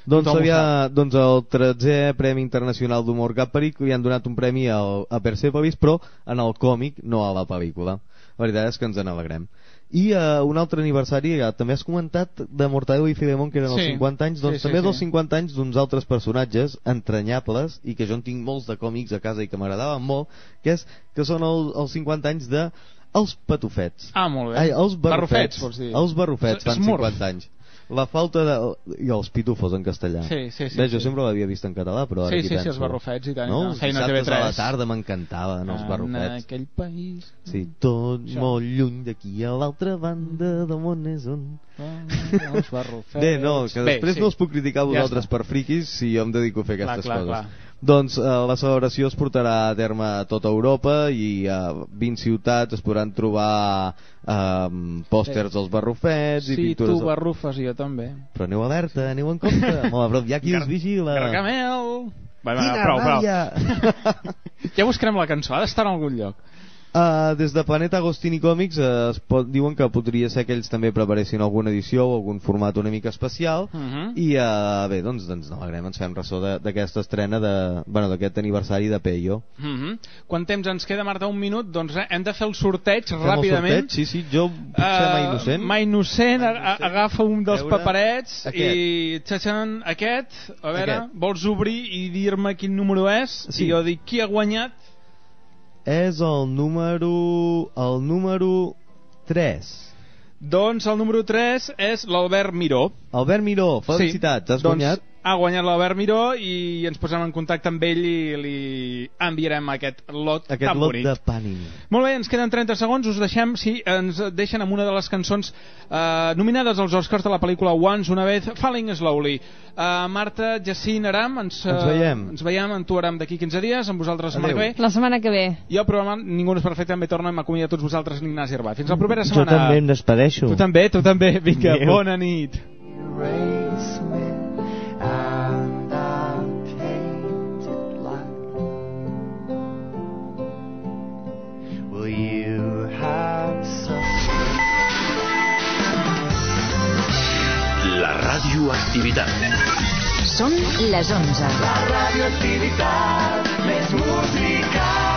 Doncs, havia, doncs el 13è Premi Internacional d'Humor Gat Peric li han donat un premi al, a Persepolis, però en el còmic, no a la pel·lícula. La veritat és que ens en alegrem. I uh, un altre aniversari, ja, també has comentat de Mortadelo i Filemón, que eren els Sí. 50 anys, doncs Sí, sí, també sí. dels 50 anys d'uns altres personatges entranyables, i que jo en tinc molts de còmics a casa i que m'agradaven molt, que, és, que són el, els 50 anys de els patufets. Ah, molt bé. Ai, els barrufets. Barrufets, vols dir. Els barrufets fan Smurf. 50 anys. La falta de... I els pitufos en castellà. Sí, sí, sí, Bé, jo sí. sempre l'havia vist en català, però ara Sí, sí, sí, penso. els barrufets, i tant, No? Els dissabtes a la TV3. tarda m'encantaven els En barrufets. aquell país... Sí, tot Això. molt lluny d'aquí a l'altra banda del món és on... Els barrufets... Bé, no, que Bé, després sí. no us puc criticar a Ja vosaltres està. per friquis si jo em dedico a fer Clar, aquestes clar, coses. clar. Doncs eh, la celebració es portarà a terme a tota Europa i a 20 ciutats es podran trobar eh, pòsters dels barrufets i Sí, pintures... tu del- barrufes i jo també. Però aneu alerta, aneu en compte. Molt a prop, hi ha qui us vigila. Gargamel! Va, va, Quina prou, prou. ràbia! Ja buscarem la cançó, ha d'estar en algun lloc. Uh, des de Planeta Agostini Còmics uh, es pot, diuen que podria ser que ells també preparessin alguna edició o algun format una mica especial Uh -huh. i uh, bé, doncs, doncs no alegrem, ens fem ressò d'aquesta estrena de, bueno, d'aquest aniversari de Peyo Uh -huh. Quant temps ens queda, Marta? Un minut? Doncs eh, hem de fer el sorteig Fem el ràpidament. sorteig? Sí, sí, jo puc ser mai innocent. Mai innocent, a- a- agafa un dels Veure. paperets Aquest. i txatxan, aquest, a veure, Aquest. vols obrir i dir-me quin número és? Sí. I jo dic qui ha guanyat? És el número el número 3 Doncs el número 3 és l'Albert Miró. Albert Miró, felicitats, has doncs guanyat. Ha guanyat l'Albert Miró i ens posem en contacte amb ell i li enviarem aquest lot Aquest tan lot bonic. de pànim. Molt bé, ens queden 30 segons, us deixem, sí, ens deixen amb una de les cançons eh, nominades als Oscars de la pel·lícula Once, una vez, Falling Slowly. Uh, Marta, Jacint, Aram, ens, eh, Ens veiem. Ens veiem amb tu, Aram, d'aquí 15 dies, amb vosaltres la setmana que ve. La setmana que ve. I el programa Ningú no és perfecte, també torna, m'acomiadat a tots vosaltres, l'Ignasi Arbà. Fins la propera Jo setmana. també em despedeixo. Tu també, tu també. Vinga, Adéu. bona nit. erase La radioactivitat. Són les 11. La radioactivitat, més música.